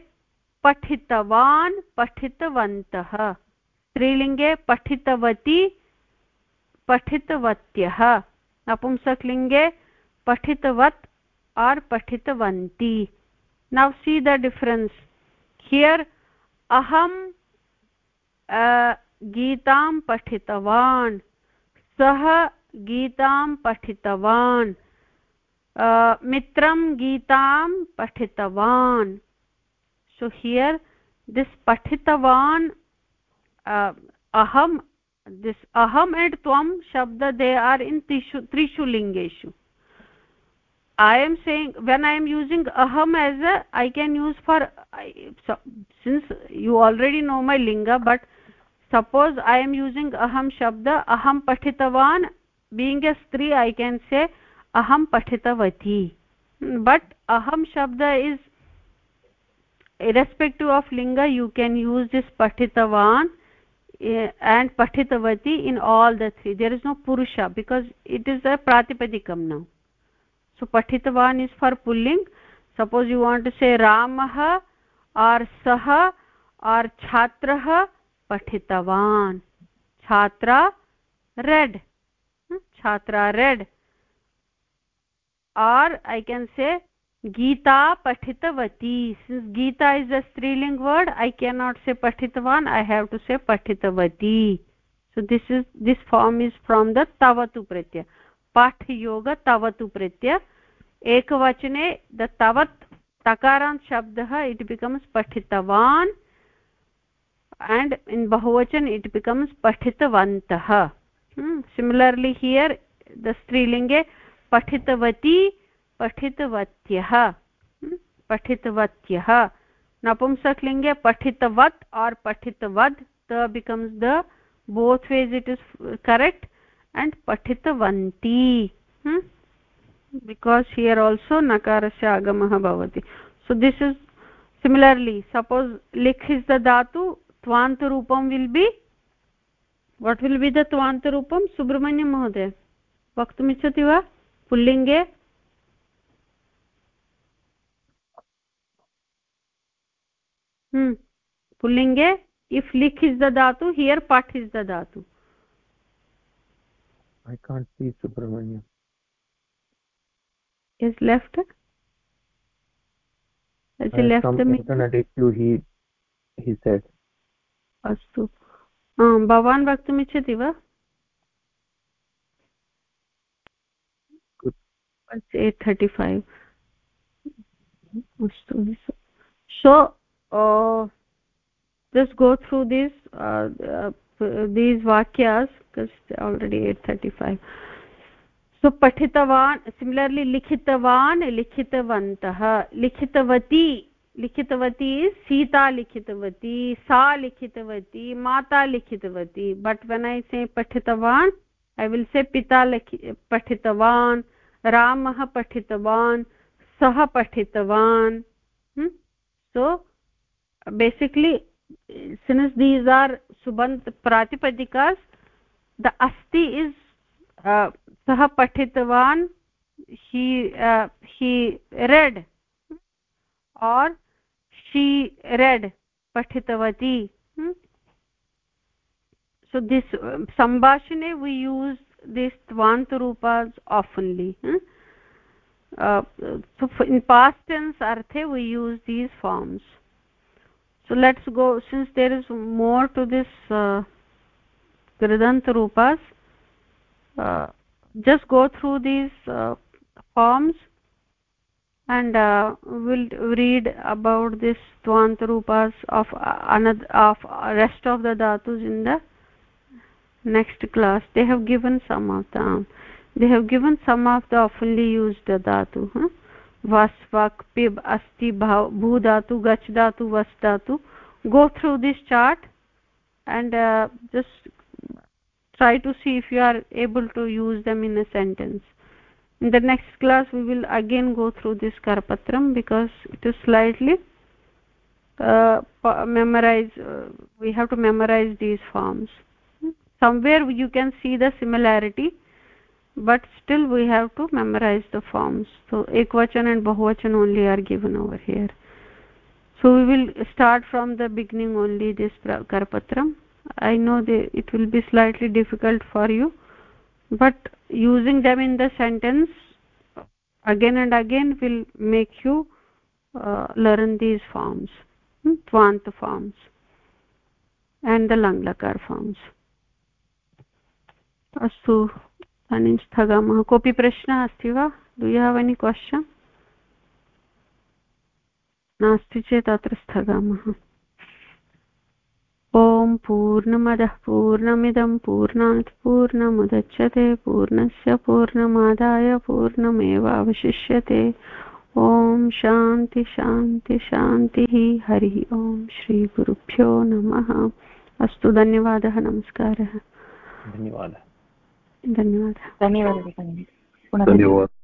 Speaker 1: पठितवान् पठितवन्तः स्त्रीलिङ्गे पठितवती पठितवत्यः नपुंसकलिङ्गे पठितवत् आर् पठितवन्ती now see the difference here aham गीतां पठितवान् सः गीतां पठितवान् mitram geetam pathitavan so here this pathitavan uh, aham this aham and tvam shabda they are in trishu trishu lingeshu i am saying when i am using aham as a i can use for so, since you already know my linga but suppose i am using aham shabda aham pathitavan being a stri i can say aham pathitavati but aham shabda is irrespective of linga you can use this pathitavan eh, and pathitavati in all the three there is no purusha because it is a pratipadikam now so pathitavan is for pulling suppose you want to say ramah or sah or chhatrah pathitavan chhatra read छात्रा read. Or I can say Gita पठितवती। सिन्स् गीता इज़ अ स्त्रीलिंग वर्ड ऐ केन् नॉट से पठितवान् ऐ हेव् टु से पठितवती। So this is this form is from the तवतु प्रत्य पाठयोग तवतु प्रत्य एकवचने द तवत् शब्द शब्दः इट् बिकम्स् पठितवान्। एण्ड् इन् बहुवचन इट् बिकम्स् पठितवन्तः। सिमिलर्ली हियर् द स्त्रीलिङ्गे पठितवती पठितवत्यः पठितवत्यः नपुंसकलिङ्गे पठितवत् or पठितवद् the becomes the both ways it is correct and पठितवन्ती because here also नकारस्य आगमः भवति so this is similarly suppose लिख् is the धातु त्वान्तरूपं will be what will be the त्वान्तरूपं Subrahmanyam महोदय वक्तुमिच्छति वा पुल्लिङ्गे पुल्लिङ्गे इफ् लिक् इस् ददातु हियर् पाठ् इस् ददातु
Speaker 6: I can't see Subrahmanyam
Speaker 1: is left अस्तु भवान् वक्तुमिच्छति वा? Thirty so just go through these these वाक्यास् already at thirty five so पठितवान् सिमिलर्लि लिखितवान् लिखितवन्तः लिखितवती लिखितवती, सीता लिखितवती, सा लिखितवती, माता लिखितवती. बट् वनै से पठितवान् ऐ विल् से पिता लिखि, पठितवान्, रामः पठितवान्, सः पठितवान्. So basically since these are सुबन्त् प्रातिपदिकास् द अस्ति इस् सः पठितवान् ही ही uh, रेड् और शी रेड पठितवती सो दिस् सम्भाषणे वी यूस् दिस् त्वान्तरूपास् आफन्ली इन् पास्टेन्स् अर्थे we use these forms so let's go since there is more to this कृदंत कृदन्तरूपास् just go through these forms and uh, we'll read about this twant rupas of another of rest of the dhatus in the next class. They have given some of them they have given some of the oftenly used dhatu huh? vasvak pib asti bhu dhatu gach dhatu vas dhatu. Go through this chart and uh, just try to see if you are able to use them in a sentence in the next class we will again go through this karpatram because it is slightly uh, memorize uh, we have to memorize these forms. Somewhere you can see the similarity but still we have to memorize the forms. So ekvachan and bahuvachan only are given over here. So we will start from the beginning only this karpatram. I know it will be slightly difficult for you but using them in the sentence again and again will make you uh, learn these forms hmm? twant forms and the langlakar forms अस्तु इदानीं स्थगामः कोऽपि प्रश्नः अस्ति वा do you have any question नास्ति चेत् अत्र स्थगामः ॐ पूर्णमदः पूर्णमिदं पूर्णात् पूर्णमुदच्छते पूर्णस्य पूर्णमादाय पूर्णमेव अवशिष्यते ॐ शान्ति शान्ति शान्तिः हरिः ॐ श्रीगुरुभ्यो नमः। अस्तु धन्यवादः नमस्कारः।
Speaker 6: धन्यवादः।
Speaker 1: धन्यवादः।
Speaker 5: धन्यवादः
Speaker 2: धन्यवादः।